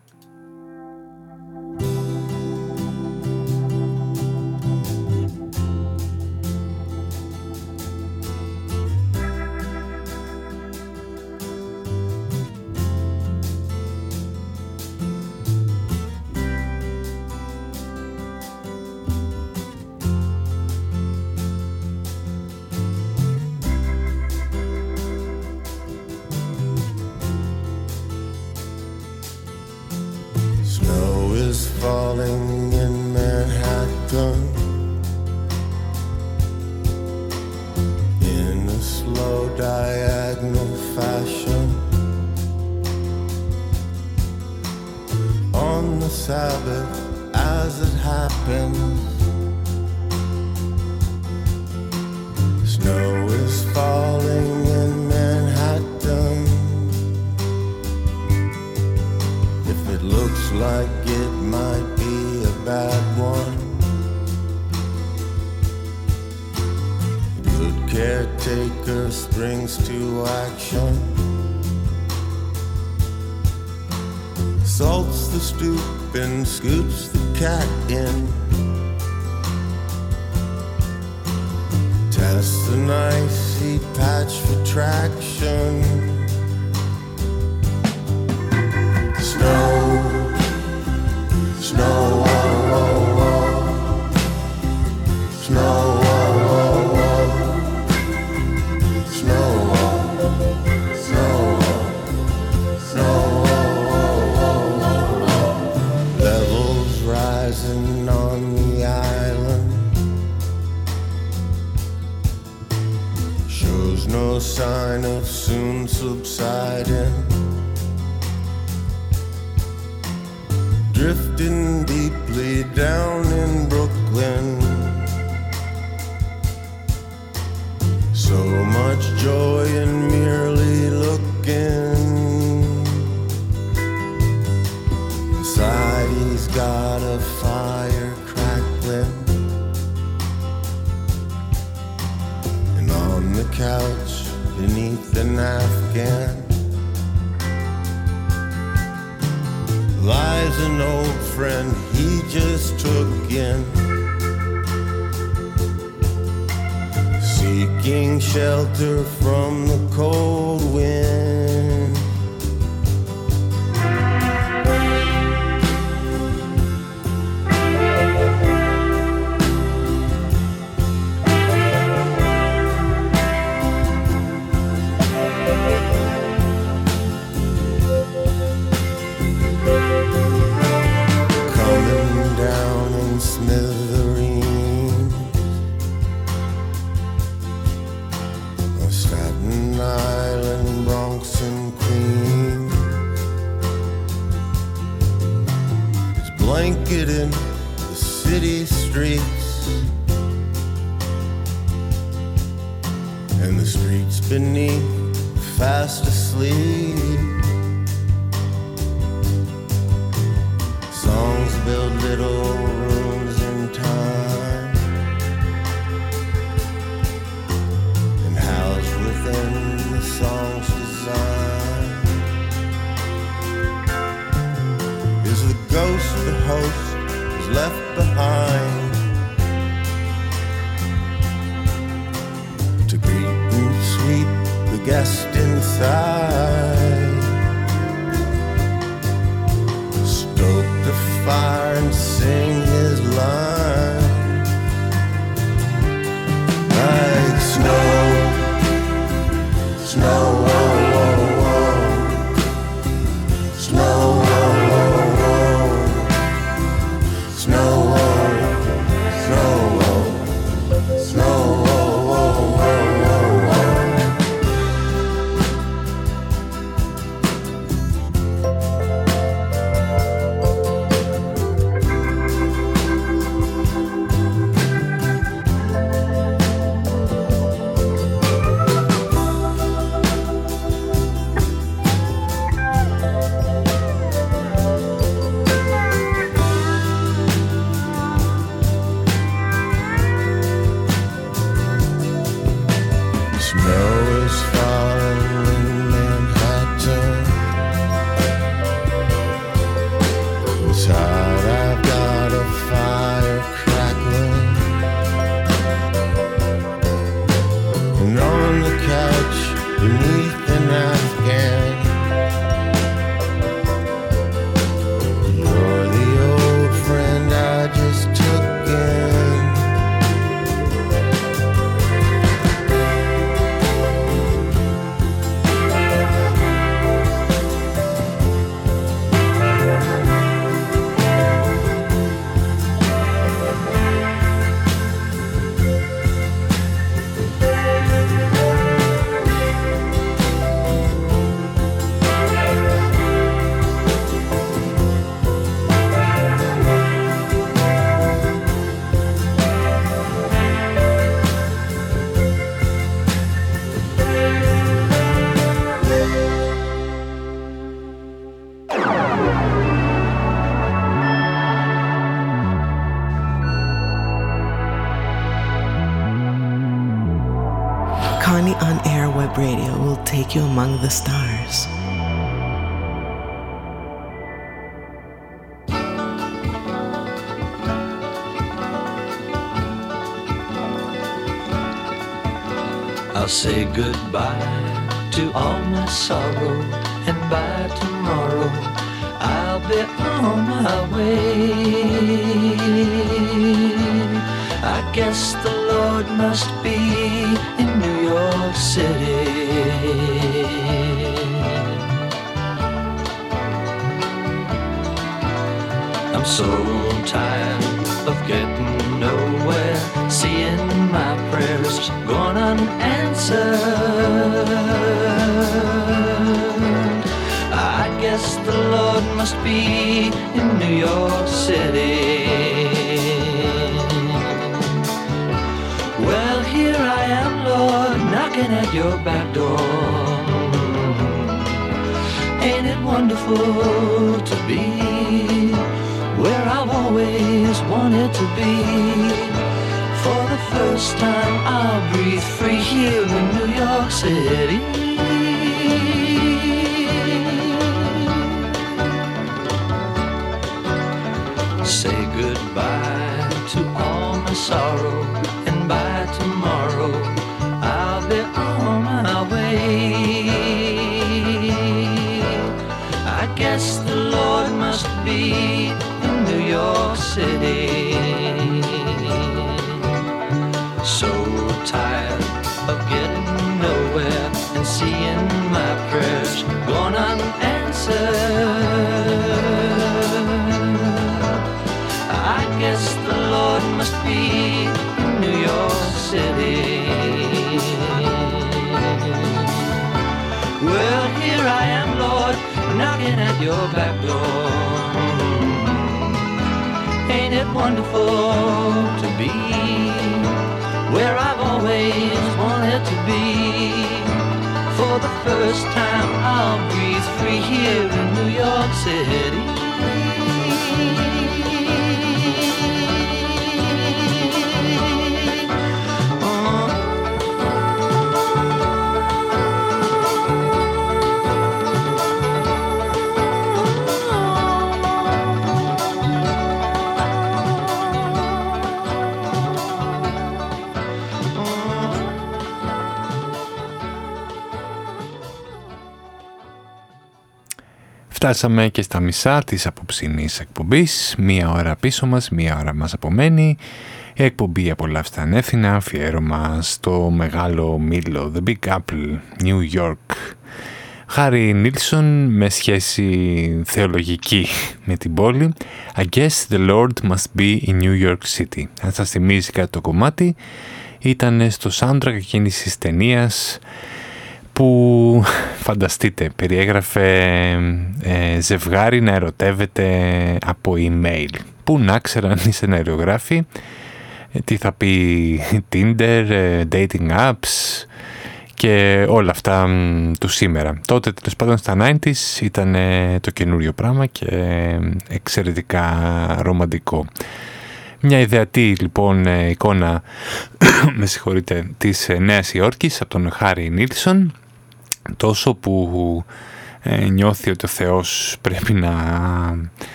Drifting deeply down in Brooklyn. So much joy in merely looking. Inside, he's got a fire crackling. And on the couch beneath an Afghan lies an old friend he just took in. Seeking shelter from the cold wind. Streets and the streets beneath fast asleep. Among the stars. I'll say goodbye to all my sorrow, and by tomorrow I'll be on my way. I guess the Lord must be York City. I'm so tired of getting nowhere, seeing my prayers gone unanswered. I guess the Lord must be in New York City. Knocking at your back door. Ain't it wonderful to be where I've always wanted to be? For the first time, I'll breathe free here in New York City. Say goodbye to all my sorrow, and by tomorrow City. So tired of getting nowhere and seeing my prayers gone unanswered. Wonderful to be where I've always wanted to be? For the first time, I'll breathe free here in New York City. Φτάσαμε και στα μισά της απόψινής εκπομπής. Μία ώρα πίσω μας, μία ώρα μας απομένει. Η εκπομπή απολαύστε ανέθινα, αφιέρωμα στο μεγάλο μήλο, The Big Apple, New York. Χάρη Νίλσον με σχέση θεολογική με την πόλη. I guess the Lord must be in New York City. Αν σας θυμίζει κάτι το κομμάτι, ήταν στο soundtrack εκείνης της ταινίας που φανταστείτε περιέγραφε ε, ζευγάρι να ερωτεύεται από email που να ξέραν οι σεναριογράφοι ε, τι θα πει Tinder, ε, dating apps και όλα αυτά του σήμερα. Τότε τέλος πάντων στα 90s ήταν το καινούριο πράγμα και εξαιρετικά ρομαντικό. Μια ιδεατή λοιπόν εικόνα με συγχωρείτε, της Νέας Υόρκης από τον Χάρι Νίλσον τόσο που ε, νιώθει ότι ο Θεός πρέπει να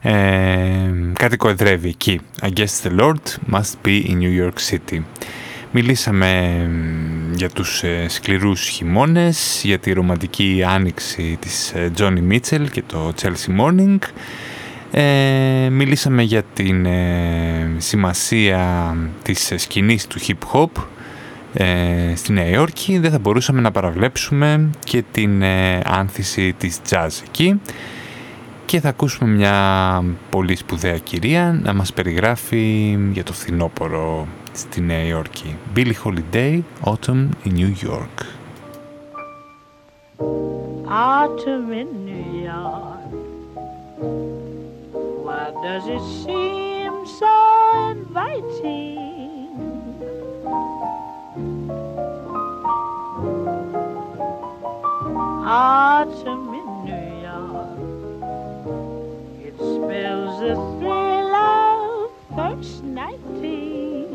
ε, κατοικοεδρεύει εκεί. I guess the Lord must be in New York City. Μιλήσαμε για τους ε, σκληρούς χειμώνες, για τη ρομαντική άνοιξη της ε, Johnny Mitchell και το Chelsea Morning. Ε, μιλήσαμε για την ε, σημασία της σκηνής του hip hop ε, στη Νέα Υόρκη δεν θα μπορούσαμε να παραβλέψουμε και την ε, άνθηση της jazz εκεί και θα ακούσουμε μια πολύ σπουδαία κυρία να μας περιγράφει για το φθινόπωρο στη Νέα Υόρκη. Billie Holiday, Autumn in New York. Autumn in New York Why does it seem so inviting; Autumn in New York. It spells the thrill of first nighting.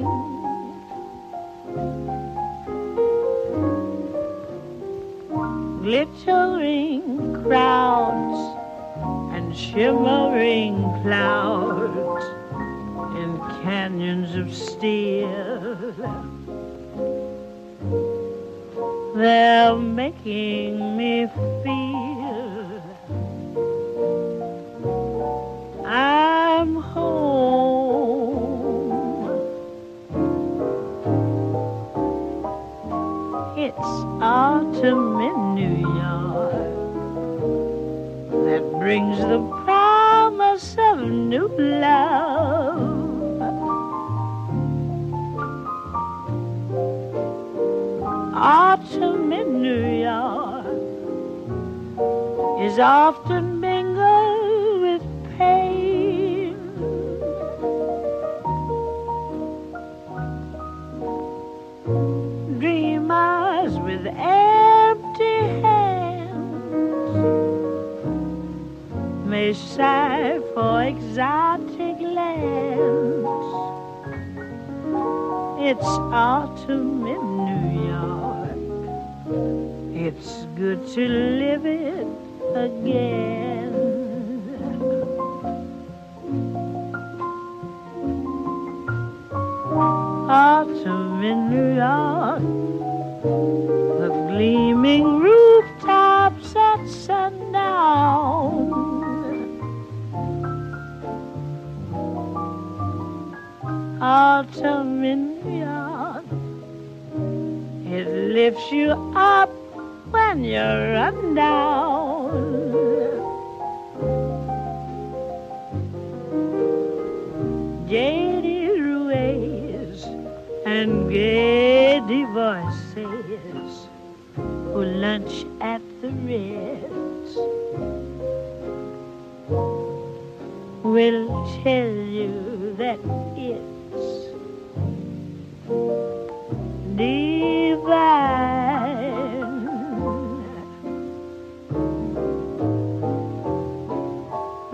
Glittering crowds and shimmering clouds in canyons of steel. They're making me feel I'm home. It's autumn in New York that brings the promise of new love. Autumn in New York is often mingled with pain. Dreamers with empty hands may sigh for exotic lands. It's autumn in New York. It's good to live it again. Autumn in New York. The gleaming rooftops at sundown. Autumn in New York. It lifts you up when you're run down. Jaded ways and gay voices who lunch at the Ritz will tell you that it's divine.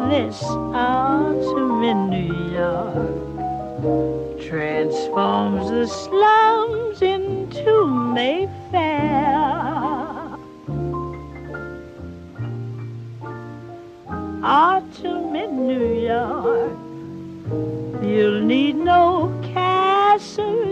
This autumn in New York transforms the slums into Mayfair. Autumn in New York, you'll need no castle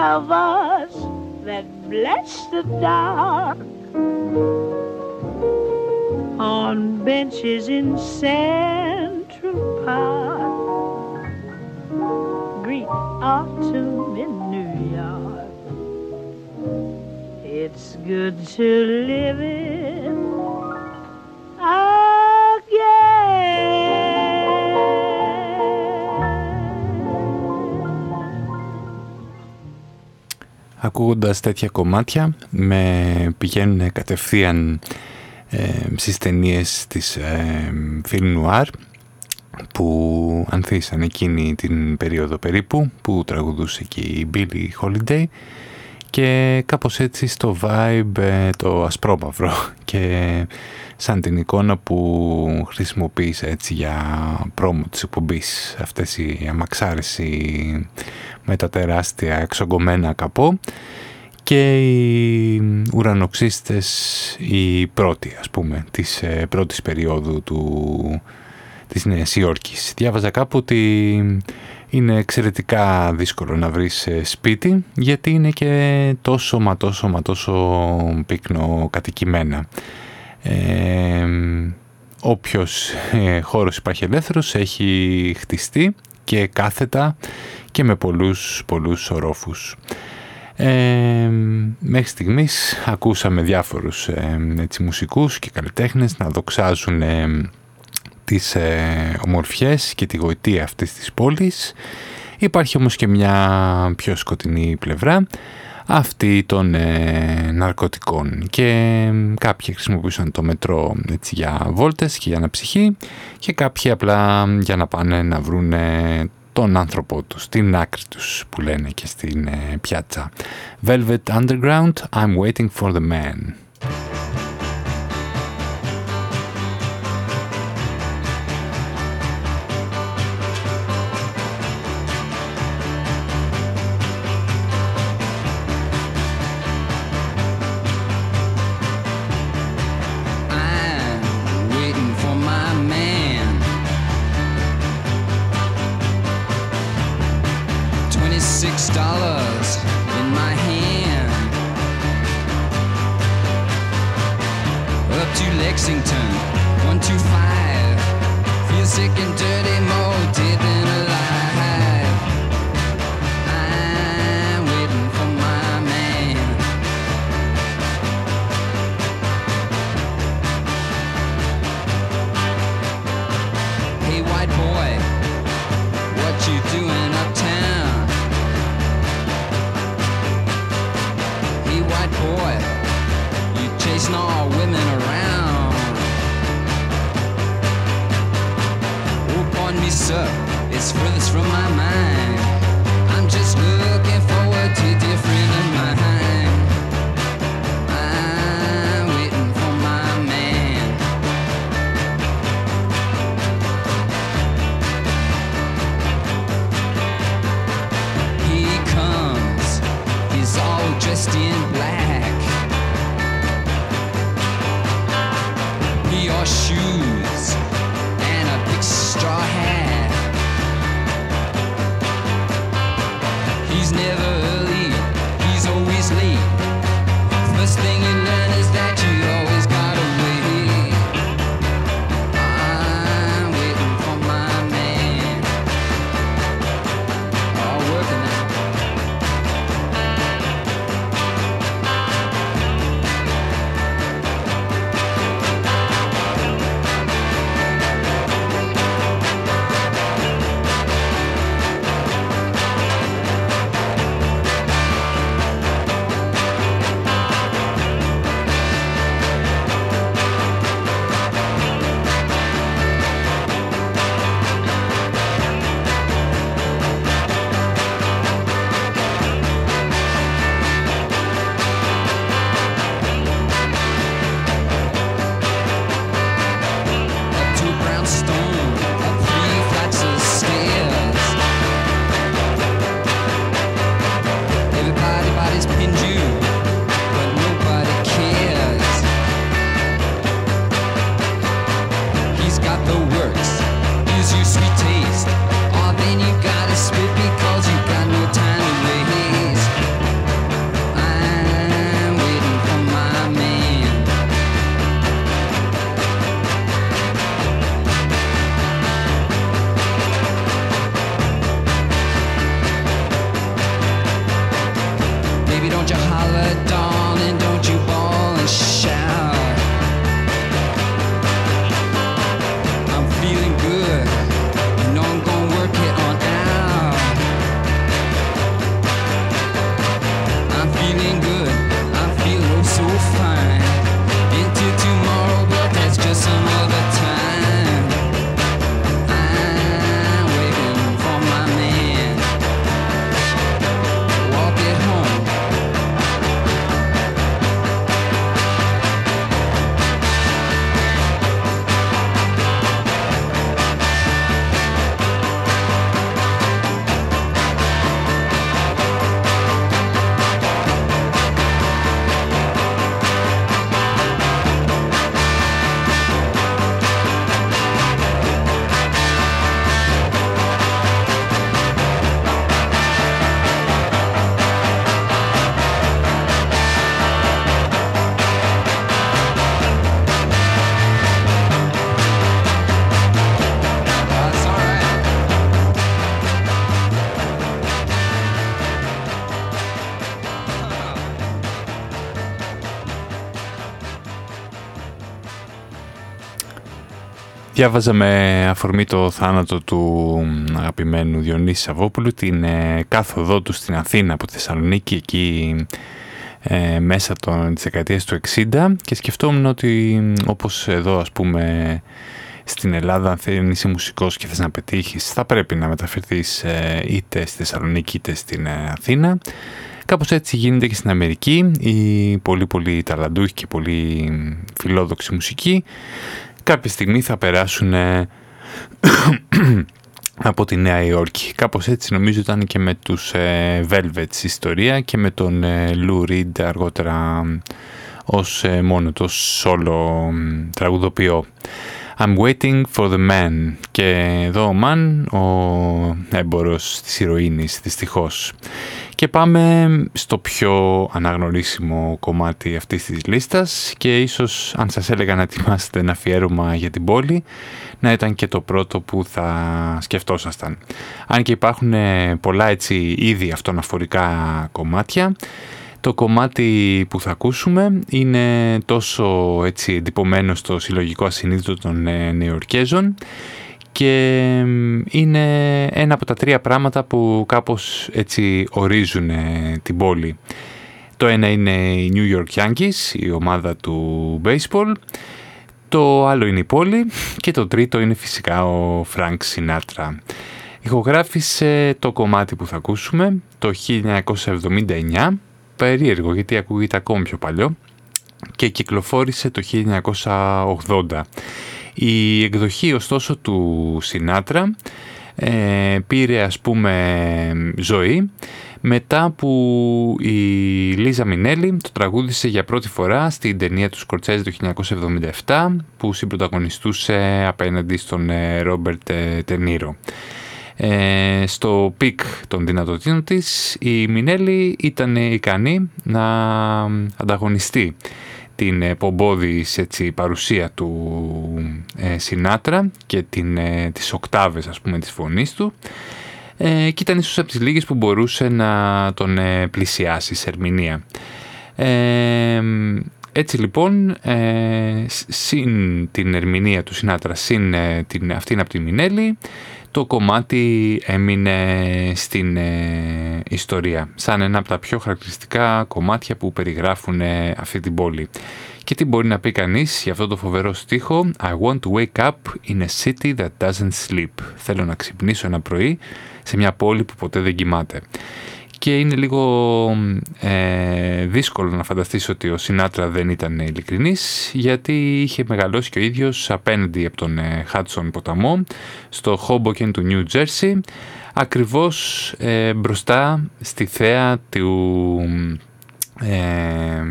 Lovers that bless the dark on benches in Central Park. Greet autumn in New York. It's good to live it Ακούγοντας τέτοια κομμάτια με πηγαίνουν κατευθείαν ε, στις ταινίες της ε, Film Noir που ανθίσαν εκείνη την περίοδο περίπου που τραγουδούσε και η Billie Holiday και κάπως έτσι στο vibe ε, το ασπρόμαυρο και σαν την εικόνα που χρησιμοποίησα έτσι για πρόμο της εκπομπής αυτές οι αμαξάρες οι με τα τεράστια εξογκωμένα καπό και οι ουρανοξύστες οι πρώτοι ας πούμε της ε, πρώτης περίοδου του, της Νέας Υόρκης. Διάβαζα κάπου ότι είναι εξαιρετικά δύσκολο να βρεις ε, σπίτι γιατί είναι και τόσο μα τόσο μα τόσο πυκνο κατοικημένα. Ε, όποιος ε, χώρος υπάρχει ελεύθερος έχει χτιστεί και κάθετα και με πολλούς πολλούς ορόφους. Ε, μέχρι στιγμής ακούσαμε διάφορους ε, έτσι, μουσικούς και καλλιτέχνες να δοξάζουν ε, τις ε, ομορφιές και τη γοητεία αυτής της πόλης. Υπάρχει όμως και μια πιο σκοτεινή πλευρά αυτή των ε, ναρκωτικών και κάποιοι χρησιμοποιούσαν το μετρό έτσι, για βόλτες και για αναψυχή και κάποιοι απλά για να πάνε να βρούνε τον άνθρωπό τους, την άκρη τους που λένε και στην ε, πιάτσα. Velvet Underground, I'm waiting for the man. Boy. You chasing all women around. Oh, pardon me, sir. It's furthest from my mind. I'm just looking forward to a dear friend of dressed in black. Wore shoes Διάβαζα με αφορμή το θάνατο του αγαπημένου Διονύση Σαββόπουλου την ε, κάθοδό του στην Αθήνα από τη Θεσσαλονίκη εκεί ε, μέσα των, της δεκαετίας του 60 και σκεφτόμουν ότι όπως εδώ ας πούμε στην Ελλάδα αν θέλει είσαι μουσικός και θες να πετύχεις θα πρέπει να μεταφερθείς ε, είτε στη Θεσσαλονίκη είτε στην ε, Αθήνα. Κάπως έτσι γίνεται και στην Αμερική. Οι πολύ πολύ ταλαντούχοι και πολύ φιλόδοξοι μουσικοί κάποια στιγμή θα περάσουν ε, από τη Νέα Υόρκη. Κάπως έτσι νομίζω ήταν και με τους ε, Velvets η ιστορία και με τον ε, Lou Reed αργότερα ως ε, μόνο το solo τραγουδοποιό. I'm waiting for the man. Και εδώ ο man, ο έμπορος της ηρωίνης, δυστυχώς. Και πάμε στο πιο αναγνωρίσιμο κομμάτι αυτής της λίστας και ίσως αν σας έλεγα να ετοιμάσετε ένα αφιέρωμα για την πόλη να ήταν και το πρώτο που θα σκεφτόσασταν. Αν και υπάρχουν πολλά έτσι ήδη αυτοναφορικά κομμάτια το κομμάτι που θα ακούσουμε είναι τόσο έτσι εντυπωμένο στο συλλογικό ασυνείδητο των Νεορκέζων και είναι ένα από τα τρία πράγματα που κάπως έτσι ορίζουν την πόλη. Το ένα είναι η New York Yankees, η ομάδα του baseball. Το άλλο είναι η πόλη και το τρίτο είναι φυσικά ο Frank Sinatra. Ηχογράφησε το κομμάτι που θα ακούσουμε το 1979, περίεργο γιατί ακούγεται ακόμη πιο παλιό και κυκλοφόρησε το 1980. Η εκδοχή ωστόσο του Σινάτρα ε, πήρε ας πούμε ζωή μετά που η Λίζα Μινέλη το τραγούδισε για πρώτη φορά στην ταινία του Σκορτσέζη το 1977 που συμπροταγωνιστούσε απέναντι στον Ρόμπερτ Ντε Νίρο. Ε, στο peak των δυνατοτήτων της η Μινέλη ήταν ικανή να ανταγωνιστεί την ε, πομπώδη έτσι, παρουσία του ε, Σινάτρα και την, ε, τις οκτάβες ας πούμε της φωνής του ε, και ήταν ίσως από τις λίγες που μπορούσε να τον ε, πλησιάσει σε ερμηνεία. Ε, έτσι λοιπόν, ε, συν την ερμηνεία του Σινάτρα, συν την, αυτήν από τη Μινέλη, το κομμάτι έμεινε στην ιστορία, σαν ένα από τα πιο χαρακτηριστικά κομμάτια που περιγράφουν αυτή την πόλη. Και τι μπορεί να πει κανείς για αυτό το φοβερό στίχο; I want to wake up in a city that doesn't sleep. Θέλω να ξυπνήσω ένα πρωί σε μια πόλη που ποτέ δεν κοιμάται. Και είναι λίγο ε, δύσκολο να φανταστείς ότι ο Σινάτρα δεν ήταν ειλικρινής γιατί είχε μεγαλώσει και ο ίδιος απέναντι από τον ε, Χάτσον ποταμό στο Hoboken του New Jersey ακριβώς ε, μπροστά στη θέα του... Ε,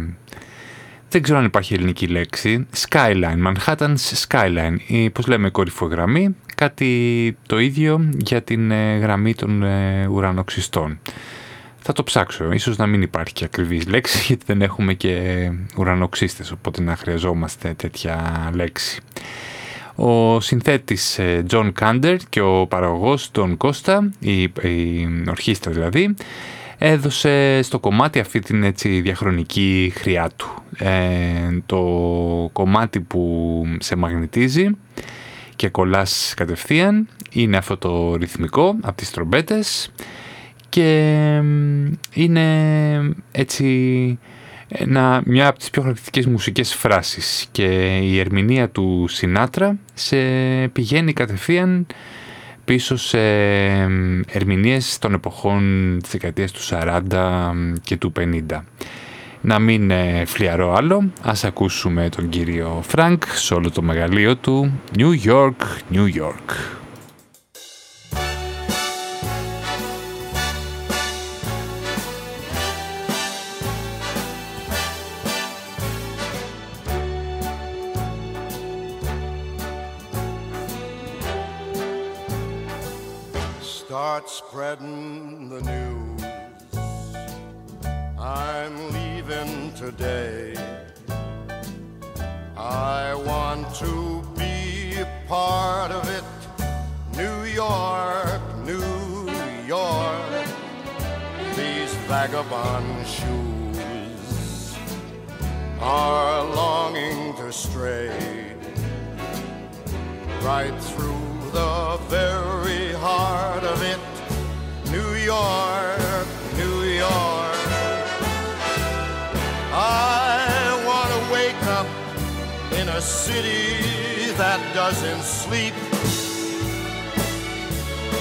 δεν ξέρω αν υπάρχει ελληνική λέξη, Skyline, Manhattan's Skyline, ή πώς λέμε κορυφογραμμή, κάτι το ίδιο για την ε, γραμμή των ε, ουρανοξυστών. Θα το ψάξω, ίσως να μην υπάρχει και ακριβής λέξη γιατί δεν έχουμε και ουρανοξύστες, οπότε να χρειαζόμαστε τέτοια λέξη. Ο συνθέτης ε, John Kander και ο παραγωγός Don Costa, η, η ορχήστρα δηλαδή, έδωσε στο κομμάτι αυτή την έτσι διαχρονική χρειά του. το κομμάτι που σε μαγνητίζει και κολλάς κατευθείαν είναι αυτό το ρυθμικό από τις τρομπέτες και είναι έτσι ένα, μια από τις πιο χαρακτηριστικές μουσικές φράσεις και η ερμηνεία του Σινάτρα σε πηγαίνει κατευθείαν πίσω σε ερμηνείες των εποχών της δεκαετίας του 40 και του 50. Να μην ε, φλυαρώ άλλο, ας ακούσουμε τον κύριο Φρανκ σε όλο το μεγαλείο του New York, New York. Spreading the news. I'm leaving today. I want to be a part of it. New York, New York. These vagabond shoes are longing to stray right through the very heart of it. New York, New York. I want to wake up in a city that doesn't sleep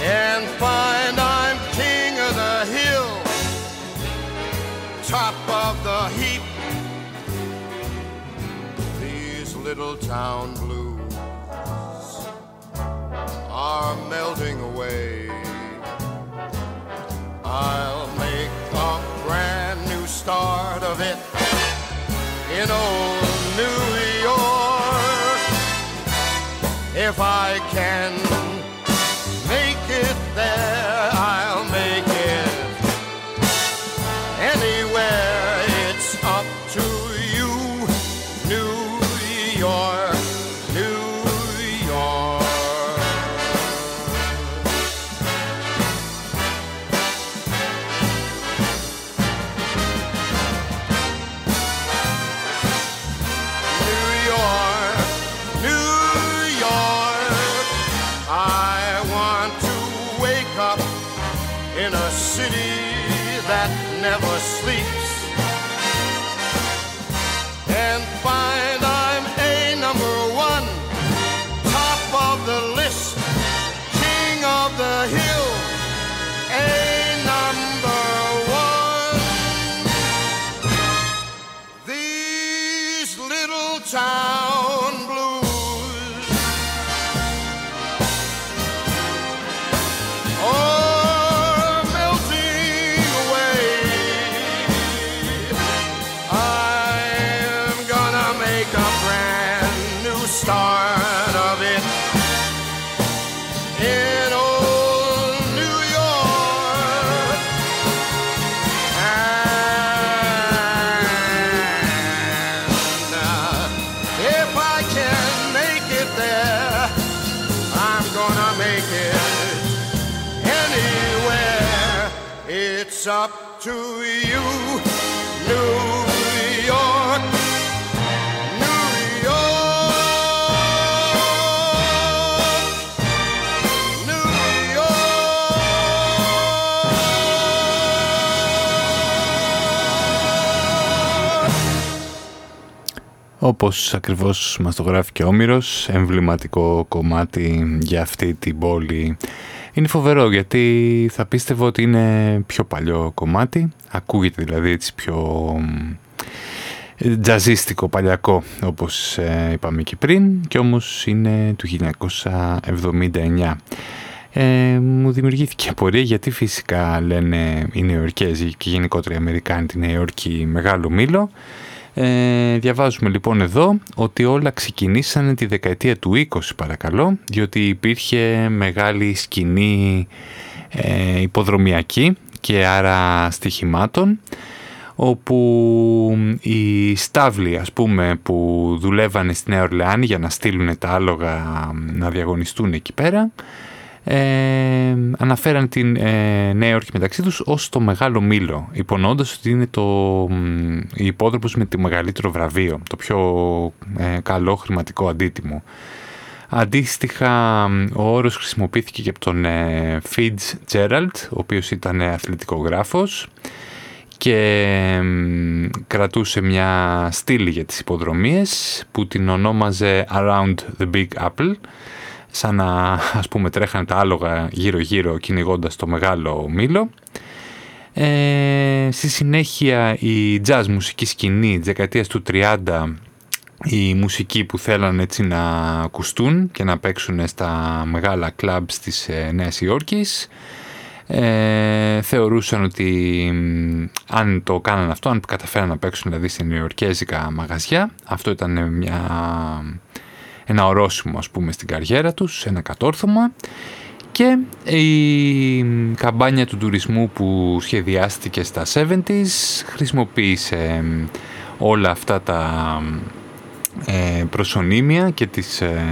and find I'm king of the hill, top of the heap. These little town blues are melting away. I'll make a brand new start of it in old New York. If I can Όπως ακριβώς μας το γράφει και ο Όμηρος, εμβληματικό κομμάτι για αυτή την πόλη. Είναι φοβερό γιατί θα πίστευω ότι είναι πιο παλιό κομμάτι, ακούγεται δηλαδή έτσι πιο ε, τζαζίστικο, παλιακό όπως ε, είπαμε και πριν και όμως είναι του 1979. Ε, μου δημιουργήθηκε απορία γιατί φυσικά λένε οι Νεοϊορκέζοι και γενικότερα οι Αμερικάνοι τη Νέα Υόρκη μεγάλο μήλο. Ε, διαβάζουμε λοιπόν εδώ ότι όλα ξεκινήσανε τη δεκαετία του 20 παρακαλώ διότι υπήρχε μεγάλη σκηνή ε, υποδρομιακή και άρα στοιχημάτων όπου οι στάβλοι ας πούμε που δουλεύανε στη Νέα Ορλεάνη για να στείλουν τα άλογα να διαγωνιστούν εκεί πέρα ε, αναφέραν την ε, Νέα Υόρκη μεταξύ τους ως το Μεγάλο Μήλο, υπονοώντας ότι είναι το, η υπόδρομος με το μεγαλύτερο βραβείο, το πιο ε, καλό χρηματικό αντίτιμο. Αντίστοιχα, ο όρος χρησιμοποιήθηκε και από τον ε, Fitzgerald, ο οποίος ήταν αθλητικογράφος και κρατούσε μια στήλη για τις υποδρομίες που την ονόμαζε Around the Big Apple σαν να ας πούμε τρέχανε τα άλογα γύρω γύρω κυνηγώντας το μεγάλο μήλο. Ε, στη συνέχεια η jazz μουσική σκηνή της δεκαετίας του 30 η μουσική που θέλαν έτσι να ακουστούν και να παίξουν στα μεγάλα κλαμπ της ε, Νέας Υόρκης ε, θεωρούσαν ότι αν το κάναν αυτό, αν καταφέραν να παίξουν δηλαδή σε νεοϊορκέζικα μαγαζιά αυτό ήταν μια ένα ορόσημο ας πούμε στην καριέρα τους, ένα κατόρθωμα και η καμπάνια του τουρισμού που σχεδιάστηκε στα 70s χρησιμοποίησε όλα αυτά τα ε, προσωνύμια και τις ε,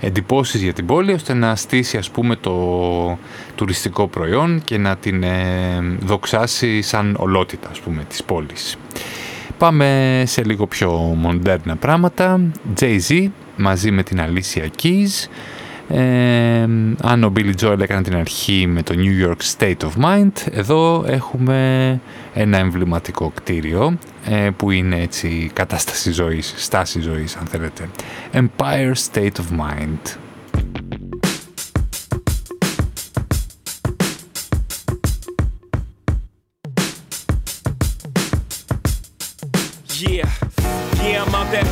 εντυπώσεις για την πόλη ώστε να στήσει ας πούμε το τουριστικό προϊόν και να την ε, δοξάσει σαν ολότητα ας πούμε της πόλης. Πάμε σε λίγο πιο μοντέρνα πράγματα. Jay-Z μαζί με την Alicia Keys. Ε, αν ο Billy Joel έκανε την αρχή με το New York State of Mind, εδώ έχουμε ένα εμβληματικό κτίριο ε, που είναι έτσι κατάσταση ζωής, στάση ζωής αν θέλετε. Empire State of Mind. Yeah. Yeah, I'm out at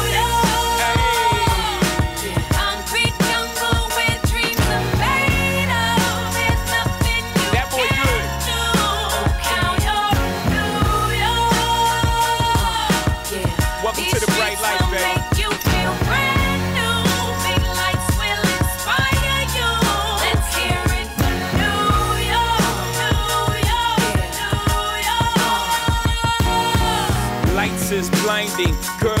blinding. Girl,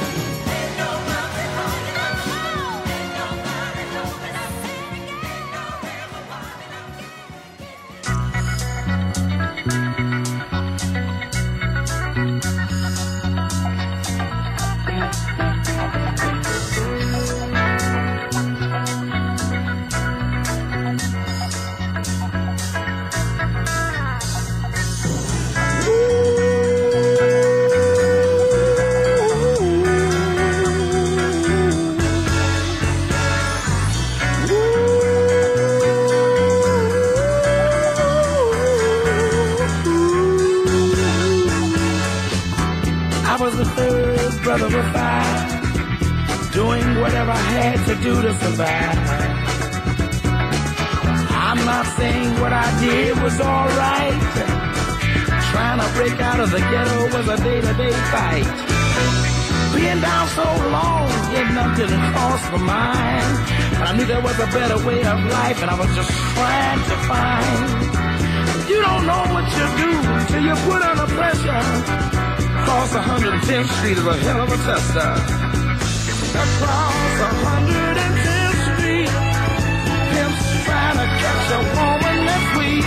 Life, and I was just trying to find. You don't know what you do till you put under pressure. Across 110th Street is a hell of a tester. Across 110th Street, pimps trying to catch a woman that's weak.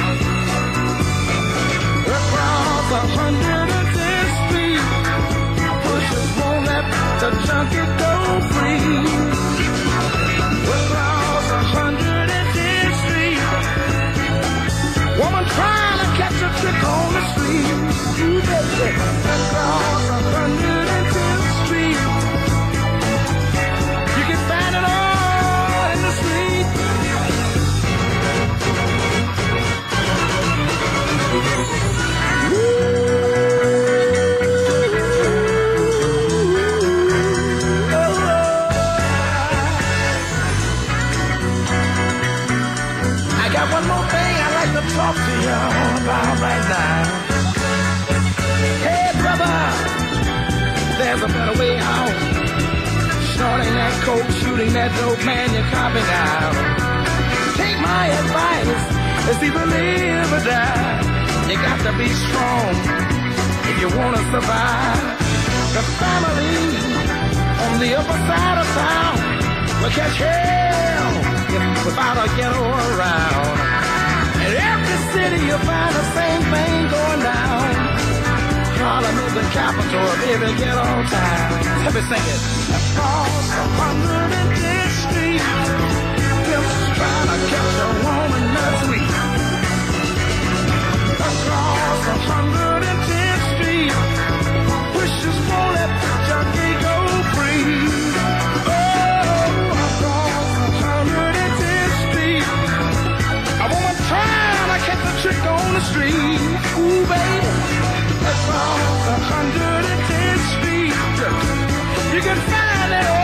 Across 110th Street, pushers won't let the junkie go trick on the street. You take it across the country. A better way out. Snorting that coke, shooting that dope, man, you're copping out. Take my advice, it's either live or die. You got to be strong if you want to survive. The family on the upper side of town will catch hell without a ghetto around. In every city you find the same thing going. Harlem is the capital of every ghetto town. Let me sing it. Across 110th Street, pimps to catch a woman that's weak. Across 110th Street, pushes for that go free. on the street. Ooh, baby. You can find it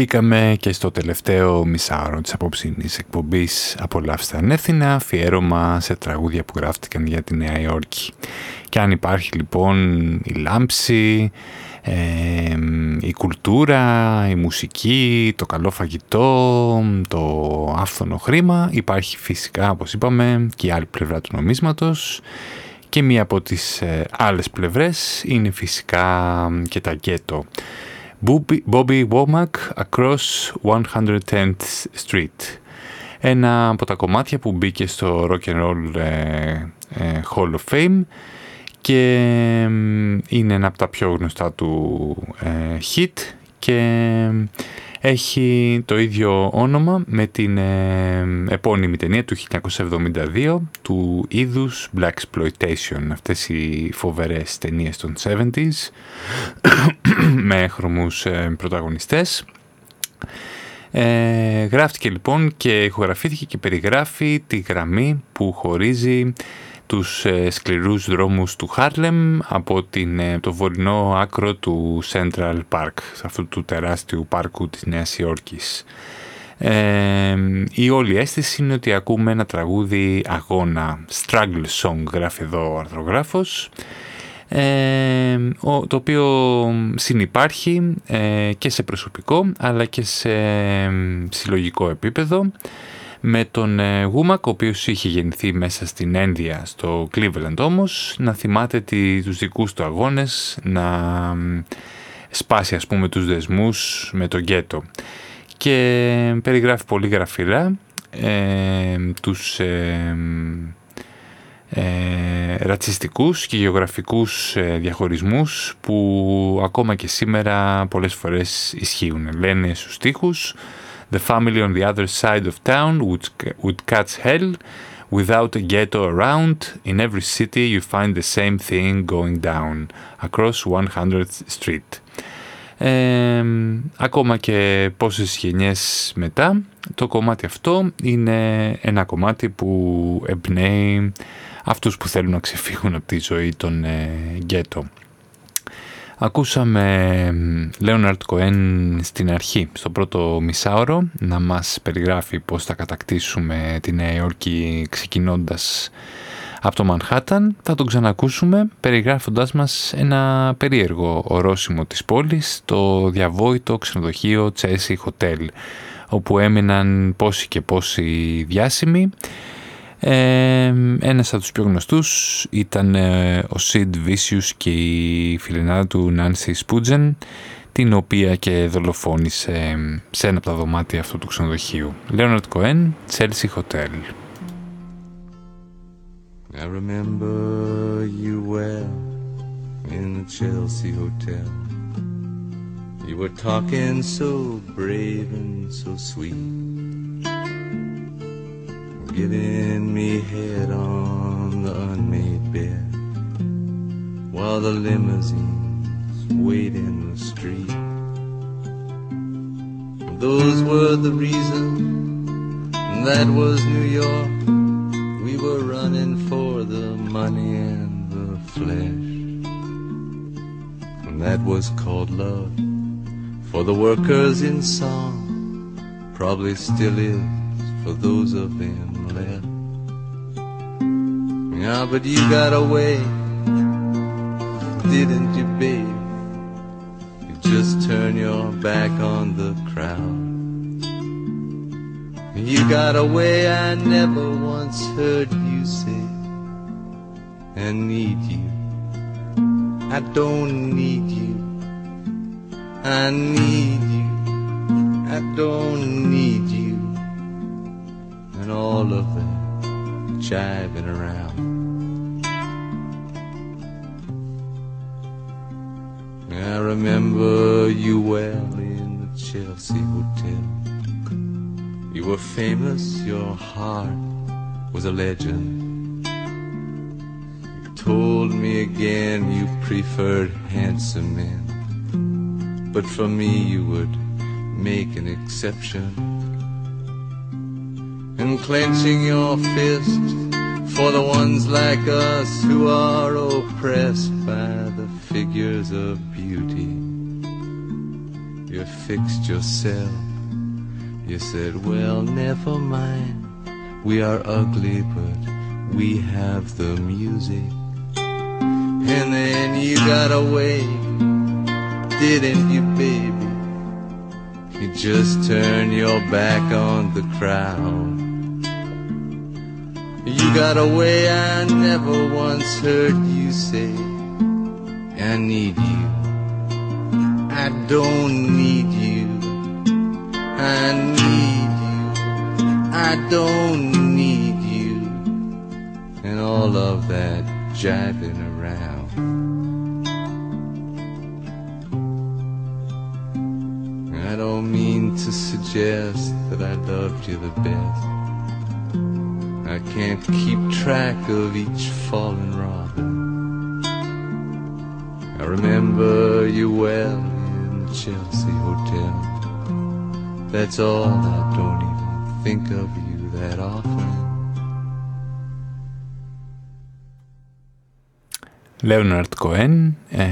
Μπήκαμε και στο τελευταίο μισάωρο της απόψινής εκπομπής «Απολαύστε ανεύθυνα», αφιέρωμα σε τραγούδια που γράφτηκαν για τη Νέα Υόρκη. Και αν υπάρχει λοιπόν η λάμψη, ε, η κουλτούρα, η μουσική, το καλό φαγητό, το άφθονο χρήμα, υπάρχει φυσικά, όπως είπαμε, και η άλλη πλευρά του νομίσματος. Και μία από τις ε, άλλες πλευρές είναι φυσικά και τα γκέτο. Bobby Womack Across 110th Street. Ένα από τα κομμάτια που μπήκε στο Rock and Roll ε, ε, Hall of Fame και είναι ένα από τα πιο γνωστά του ε, hit και έχει το ίδιο όνομα με την ε, επώνυμη ταινία του 1972 του είδους Black Exploitation, αυτές οι φοβερές ταινίες των 70s με έχρωμους ε, πρωταγωνιστές. Ε, γράφτηκε λοιπόν και ηχογραφήθηκε και περιγράφει τη γραμμή που χωρίζει τους ε, σκληρούς δρόμους του Χάρλεμ από την, ε, το βορεινό άκρο του Central Park, αυτού του τεράστιου πάρκου της Νέας Υόρκης. Ε, η όλη αίσθηση είναι ότι ακούμε ένα τραγούδι αγώνα, struggle song γράφει εδώ ο αρθρογράφος, ε, το οποίο συνυπάρχει ε, και σε προσωπικό αλλά και σε συλλογικό επίπεδο με τον ε, Γούμακ, ο οποίος είχε γεννηθεί μέσα στην Ένδια στο Cleveland όμως, να θυμάται τη, τους δικούς του αγώνες, να σπάσει ας πούμε τους δεσμούς με τον γκέτο. Και περιγράφει πολύ γραφειρά ε, τους ε, ε, ρατσιστικούς και γεωγραφικούς ε, διαχωρισμούς που ακόμα και σήμερα πολλές φορές ισχύουν. Λένε στους στίχους The family on the other side of town would, would catch hell without a ghetto around. In every city you find the same thing going down across 100th Street. Ε, ακόμα και πόσες γενιές μετά το κομμάτι αυτό είναι ένα κομμάτι που εμπνέει αυτούς που θέλουν να ξεφύγουν από τη ζωή των ε, γκέτο. Ακούσαμε Λέοναρτ Κοέν στην αρχή, στο πρώτο μισάωρο, να μας περιγράφει πώς θα κατακτήσουμε τη Νέα Υόρκη ξεκινώντας από το Μανχάταν. Θα τον ξανακούσουμε περιγράφοντάς μας ένα περίεργο ορόσημο της πόλης, το διαβόητο ξενοδοχείο Chelsea Hotel, όπου έμειναν πόσοι και πόσοι διάσημοι ε, ένας από τους πιο γνωστούς ήταν ε, ο Sid Vicious και η φιλενάδα του Nancy Spudgen την οποία και δολοφόνησε σε ένα από τα δωμάτια αυτού του ξενοδοχείου. Leonard Cohen, Chelsea Hotel. I remember you well in the Chelsea Hotel. You were talking so brave and so sweet. Giving me head on the unmade bed while the limousines wait in the street. Those were the reasons, that was New York. We were running for the money and the flesh. And that was called love for the workers in song. Probably still is for those of them. Yeah, but you got away, didn't you, babe? You just turn your back on the crowd. You got away, I never once heard you say, I need you. I don't need you. I need you. I don't need you. And all of that jiving around. I remember you well in the Chelsea Hotel. You were famous, your heart was a legend. You told me again you preferred handsome men. But for me you would make an exception. And clenching your fist for the ones like us who are oppressed by the figures of beauty. You fixed yourself. You said, well, never mind. We are ugly, but we have the music. And then you got away, didn't you, baby? You just turned your back on the crowd. You got a way I never once heard you say, I need you. I don't need you. I need you. I don't need you. And all of that jiving around. I don't mean to suggest that I loved you the best. I can't keep track of each fallen robin. I remember you well in the Chelsea Hotel. That's all, I don't even think of you that often. Λέοναρτ Κοέν, ε,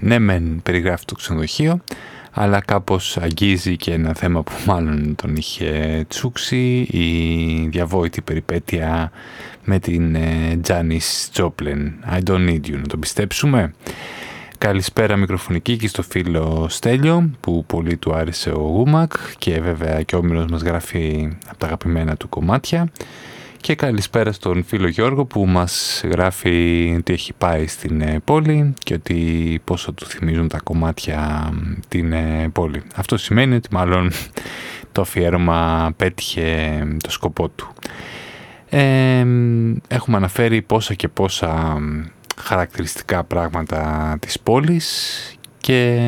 ναι μεν περιγράφει το ξενοδοχείο, αλλά κάπως αγγίζει και ένα θέμα που μάλλον τον είχε τσούξει, η διαβόητη περιπέτεια με την Τζάνις ε, Τζόπλεν. I don't need you, να το πιστέψουμε. Καλησπέρα μικροφωνική και στο φίλο Στέλιο που πολύ του άρεσε ο Γούμακ και βέβαια και ο Όμηρος μας γράφει από τα αγαπημένα του κομμάτια. Και καλησπέρα στον φίλο Γιώργο που μας γράφει ότι έχει πάει στην πόλη και ότι πόσο του θυμίζουν τα κομμάτια την πόλη. Αυτό σημαίνει ότι μάλλον το αφιέρωμα πέτυχε το σκοπό του. Ε, έχουμε αναφέρει πόσα και πόσα χαρακτηριστικά πράγματα της πόλης και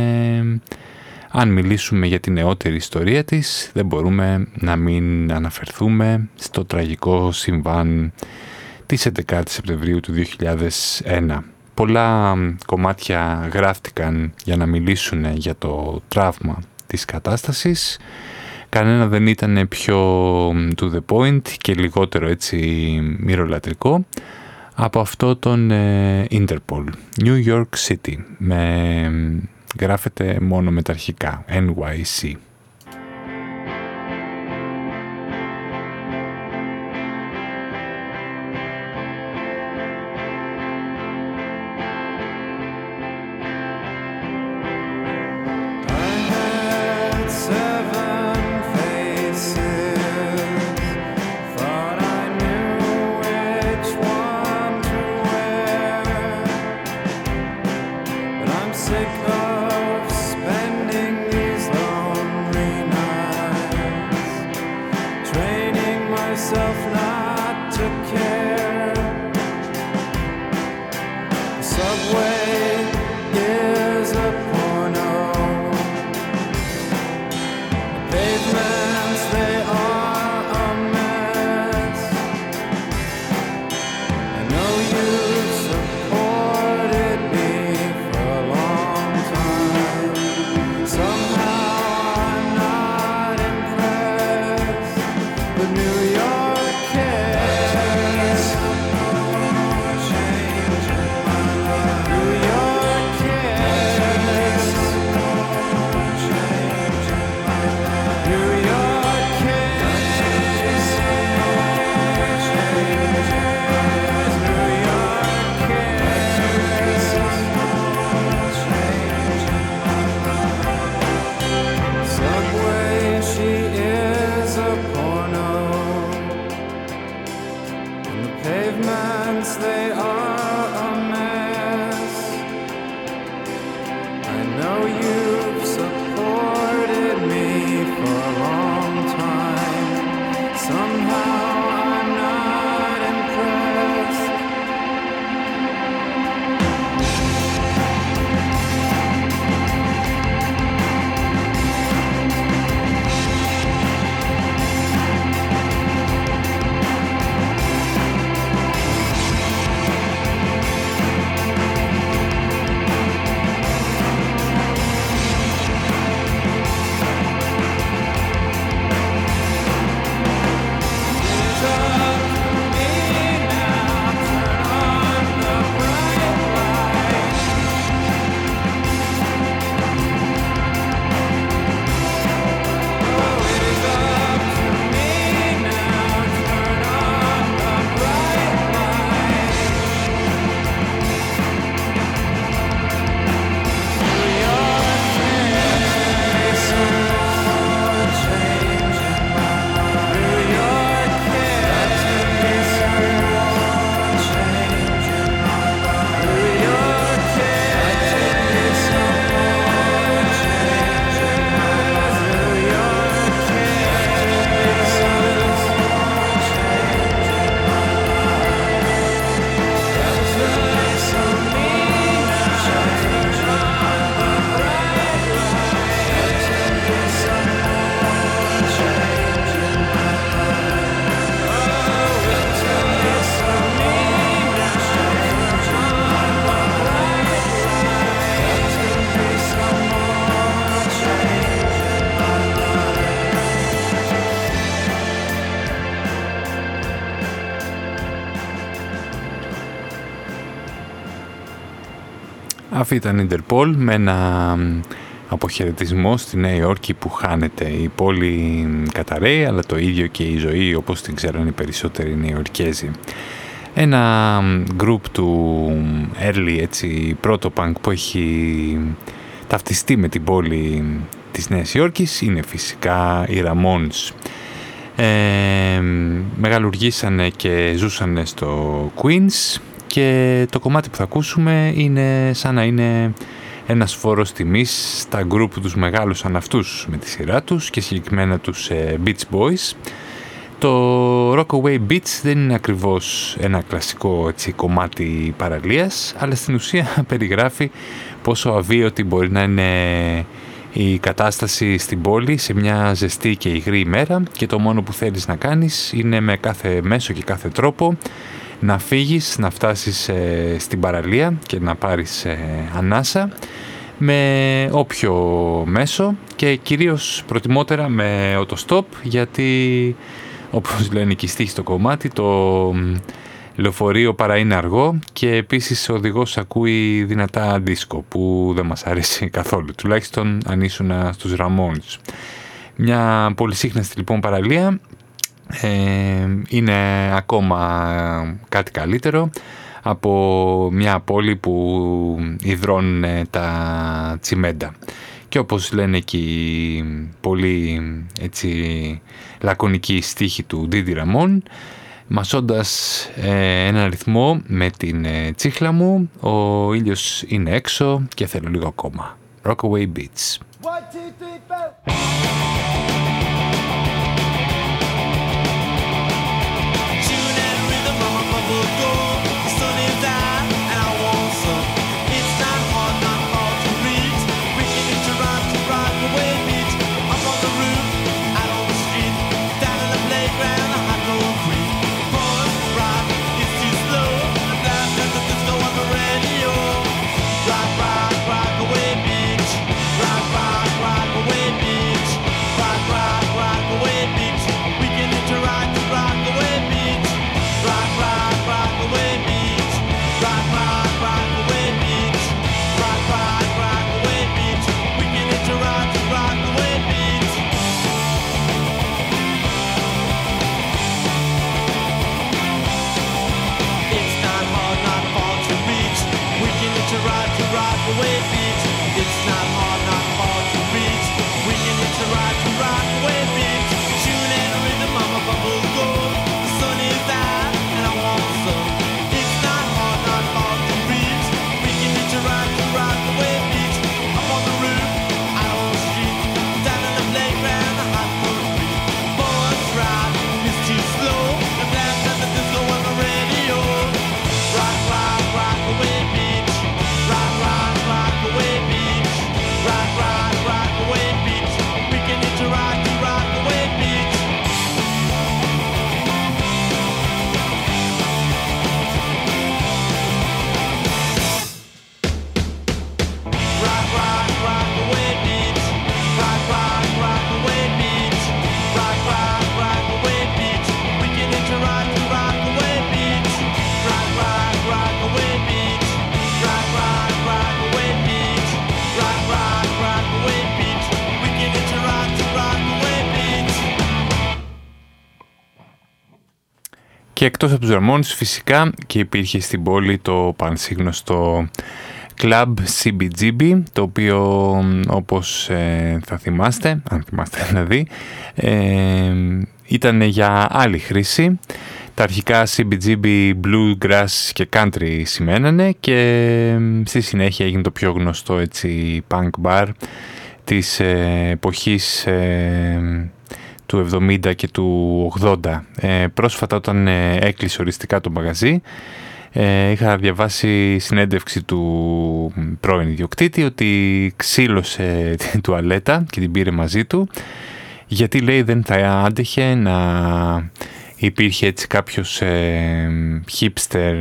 αν μιλήσουμε για την νεότερη ιστορία της, δεν μπορούμε να μην αναφερθούμε στο τραγικό συμβάν της 11 Σεπτεμβρίου του 2001. Πολλά κομμάτια γράφτηκαν για να μιλήσουν για το τραύμα της κατάστασης. Κανένα δεν ήταν πιο to the point και λιγότερο έτσι μυρολατρικό από αυτό τον Interpol, New York City, με γράφεται μόνο με τα αρχικά, NYC. Αυτή ήταν η Interpol με ένα αποχαιρετισμό στη Νέα Υόρκη που χάνεται. Η πόλη καταραίει αλλά το ίδιο και η ζωή όπως την ξέρουν οι περισσότεροι Νέα Υορκέζοι. Ένα group του early έτσι πρώτο punk που έχει ταυτιστεί με την πόλη της Νέας Υόρκης είναι φυσικά οι Ramones. Ε, μεγαλουργήσανε και ζούσανε στο Queens και το κομμάτι που θα ακούσουμε είναι σαν να είναι ένας φόρος τιμής στα γκρουπ τους μεγάλους αναυτούς με τη σειρά τους και συγκεκριμένα τους ε, Beach Boys. Το Rockaway Beach δεν είναι ακριβώς ένα κλασικό έτσι, κομμάτι παραλίας, αλλά στην ουσία περιγράφει πόσο αβίωτη μπορεί να είναι η κατάσταση στην πόλη σε μια ζεστή και υγρή ημέρα και το μόνο που θέλεις να κάνεις είναι με κάθε μέσο και κάθε τρόπο να φύγεις, να φτάσεις ε, στην παραλία και να πάρεις ε, ανάσα με όποιο μέσο και κυρίως προτιμότερα με οτοστόπ γιατί όπως λένε και οι στο κομμάτι το λεωφορείο παρά είναι αργό και επίσης ο οδηγός ακούει δυνατά δίσκο που δεν μας αρέσει καθόλου τουλάχιστον αν ήσουν στους Ραμόνς μια πολυσύχναστη λοιπόν παραλία ε, είναι ακόμα κάτι καλύτερο από μια πόλη που υδρώνουν τα τσιμέντα. Και όπως λένε και οι πολύ έτσι, λακωνικοί στίχοι του Δίδη Ραμόν, μασώντας ε, ένα αριθμό με την ε, τσίχλα μου, ο ήλιος είναι έξω και θέλω λίγο ακόμα. Rockaway Beats. Και εκτός από τους Ramones φυσικά και υπήρχε στην πόλη το πανσύγνωστο Club CBGB το οποίο όπως ε, θα θυμάστε, αν θυμάστε δηλαδή, ε, ήταν για άλλη χρήση. Τα αρχικά CBGB, Bluegrass και Country σημαίνανε και στη συνέχεια έγινε το πιο γνωστό έτσι punk bar της ε, εποχής ε, του 70 και του 80. Ε, πρόσφατα όταν ε, έκλεισε οριστικά το μαγαζί ε, είχα διαβάσει συνέντευξη του πρώην ιδιοκτήτη ότι ξύλωσε την τουαλέτα και την πήρε μαζί του γιατί λέει δεν θα άντεχε να υπήρχε έτσι κάποιος ε, hipster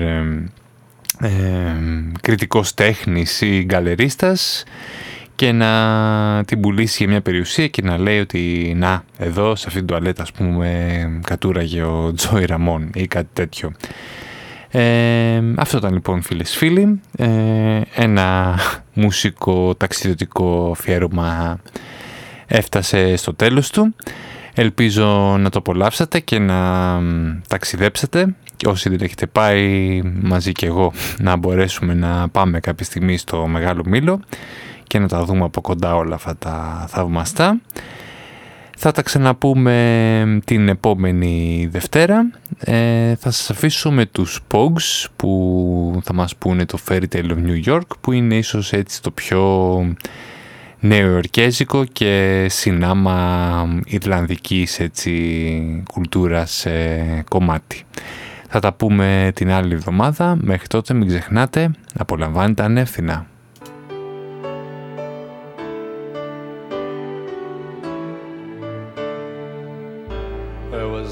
ε, κριτικός τέχνης ή γκαλερίστας και να την πουλήσει για μια περιουσία και να λέει ότι να, εδώ σε αυτήν την τουαλέτα ας πούμε κατούραγε ο Τζόι Ραμόν ή κάτι τέτοιο. Ε, αυτό ήταν λοιπόν φίλες φίλοι. Ε, ένα μουσικό ταξιδιωτικό αφιέρωμα έφτασε στο τέλος του. Ελπίζω να το απολαύσατε και να ταξιδέψετε και όσοι δεν έχετε πάει μαζί και εγώ να μπορέσουμε να πάμε κάποια στιγμή στο Μεγάλο Μήλο και να τα δούμε από κοντά όλα αυτά τα θαυμαστά. Θα τα ξαναπούμε την επόμενη Δευτέρα. Ε, θα σας αφήσω με τους Pogs που θα μας πούνε το Fairy Tale of New York που είναι ίσως έτσι το πιο νεοϊορκέζικο και συνάμα Ιρλανδικής έτσι, κουλτούρας ε, κομμάτι. Θα τα πούμε την άλλη εβδομάδα. Μέχρι τότε μην ξεχνάτε, απολαμβάνετε ανεύθυνα.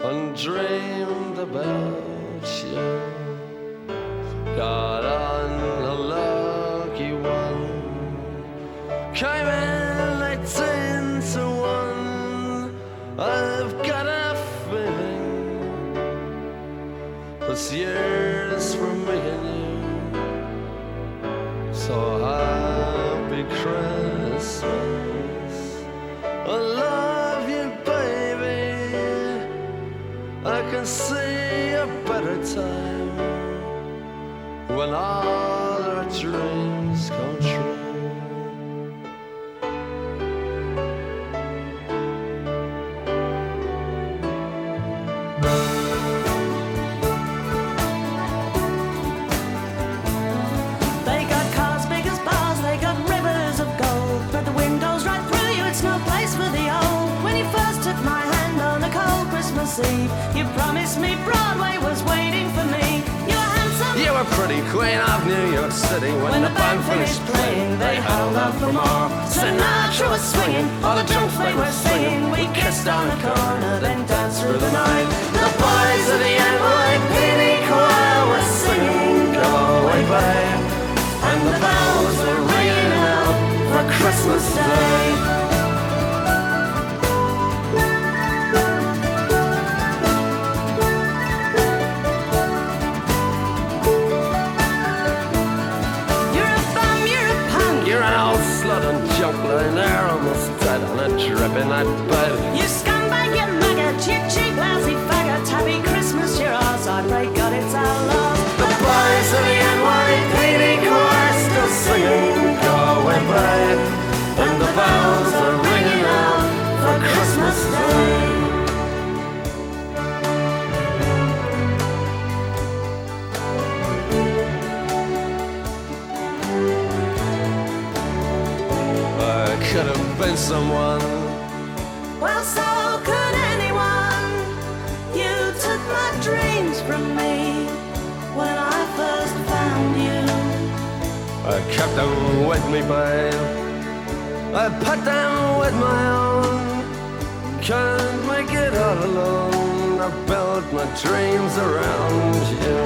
and dreamed about you. Got on a lucky one, came in eighteen to one. I've got a feeling this year's for me and you. So happy see a better time when all our dreams come true. Right through you, it's no place for the old. When you first took my heart. Christmas Eve, you promised me Broadway was waiting for me. You were handsome. You were pretty queen of New York City when, When the band finished playing. They held out for more. Sinatra was swinging, all the drunks they were singing. We kissed on the corner, then danced through the night. The boys of the NYPD choir were singing, Go away, babe. And the bells were ringing out for Christmas Day. Dripping that bed. You scumbag, you maggot, you cheap, lousy faggot. Happy Christmas, you're ours. I pray God it's our love. The boys of the NYPD choir still singing, Go away, babe. And the bells are ringing out for Christmas Day. I could have been someone. Kept with me, babe. I put them with my own. Can't make it all alone. I built my dreams around you.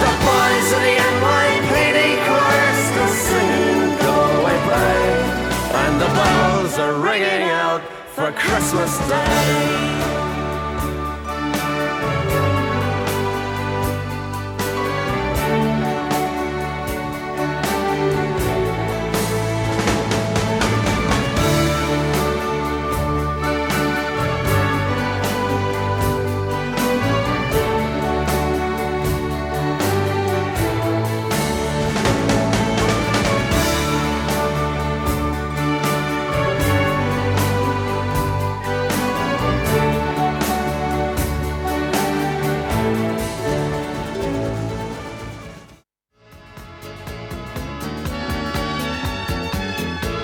The boys of the NYPD chorus still singing, Go away, babe. And the bells are ringing out for Christmas Day.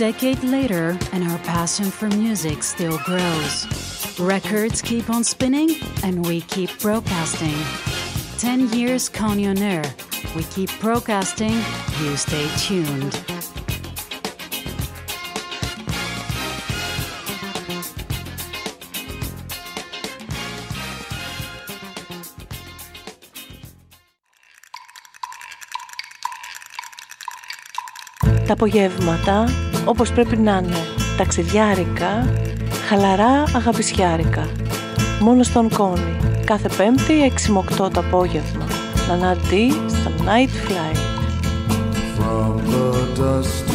decade later, and our passion for music still grows. Records keep on spinning, and we keep broadcasting. 10 years Coney on Air. We keep broadcasting. You stay tuned. Τα απογεύματα όπως πρέπει να είναι. Ταξιδιάρικα, χαλαρά αγαπησιάρικα. Μόνο στον Κόνη. Κάθε πέμπτη 6 με 8 το απόγευμα. Ναναντή στο Night Flight. From the dusty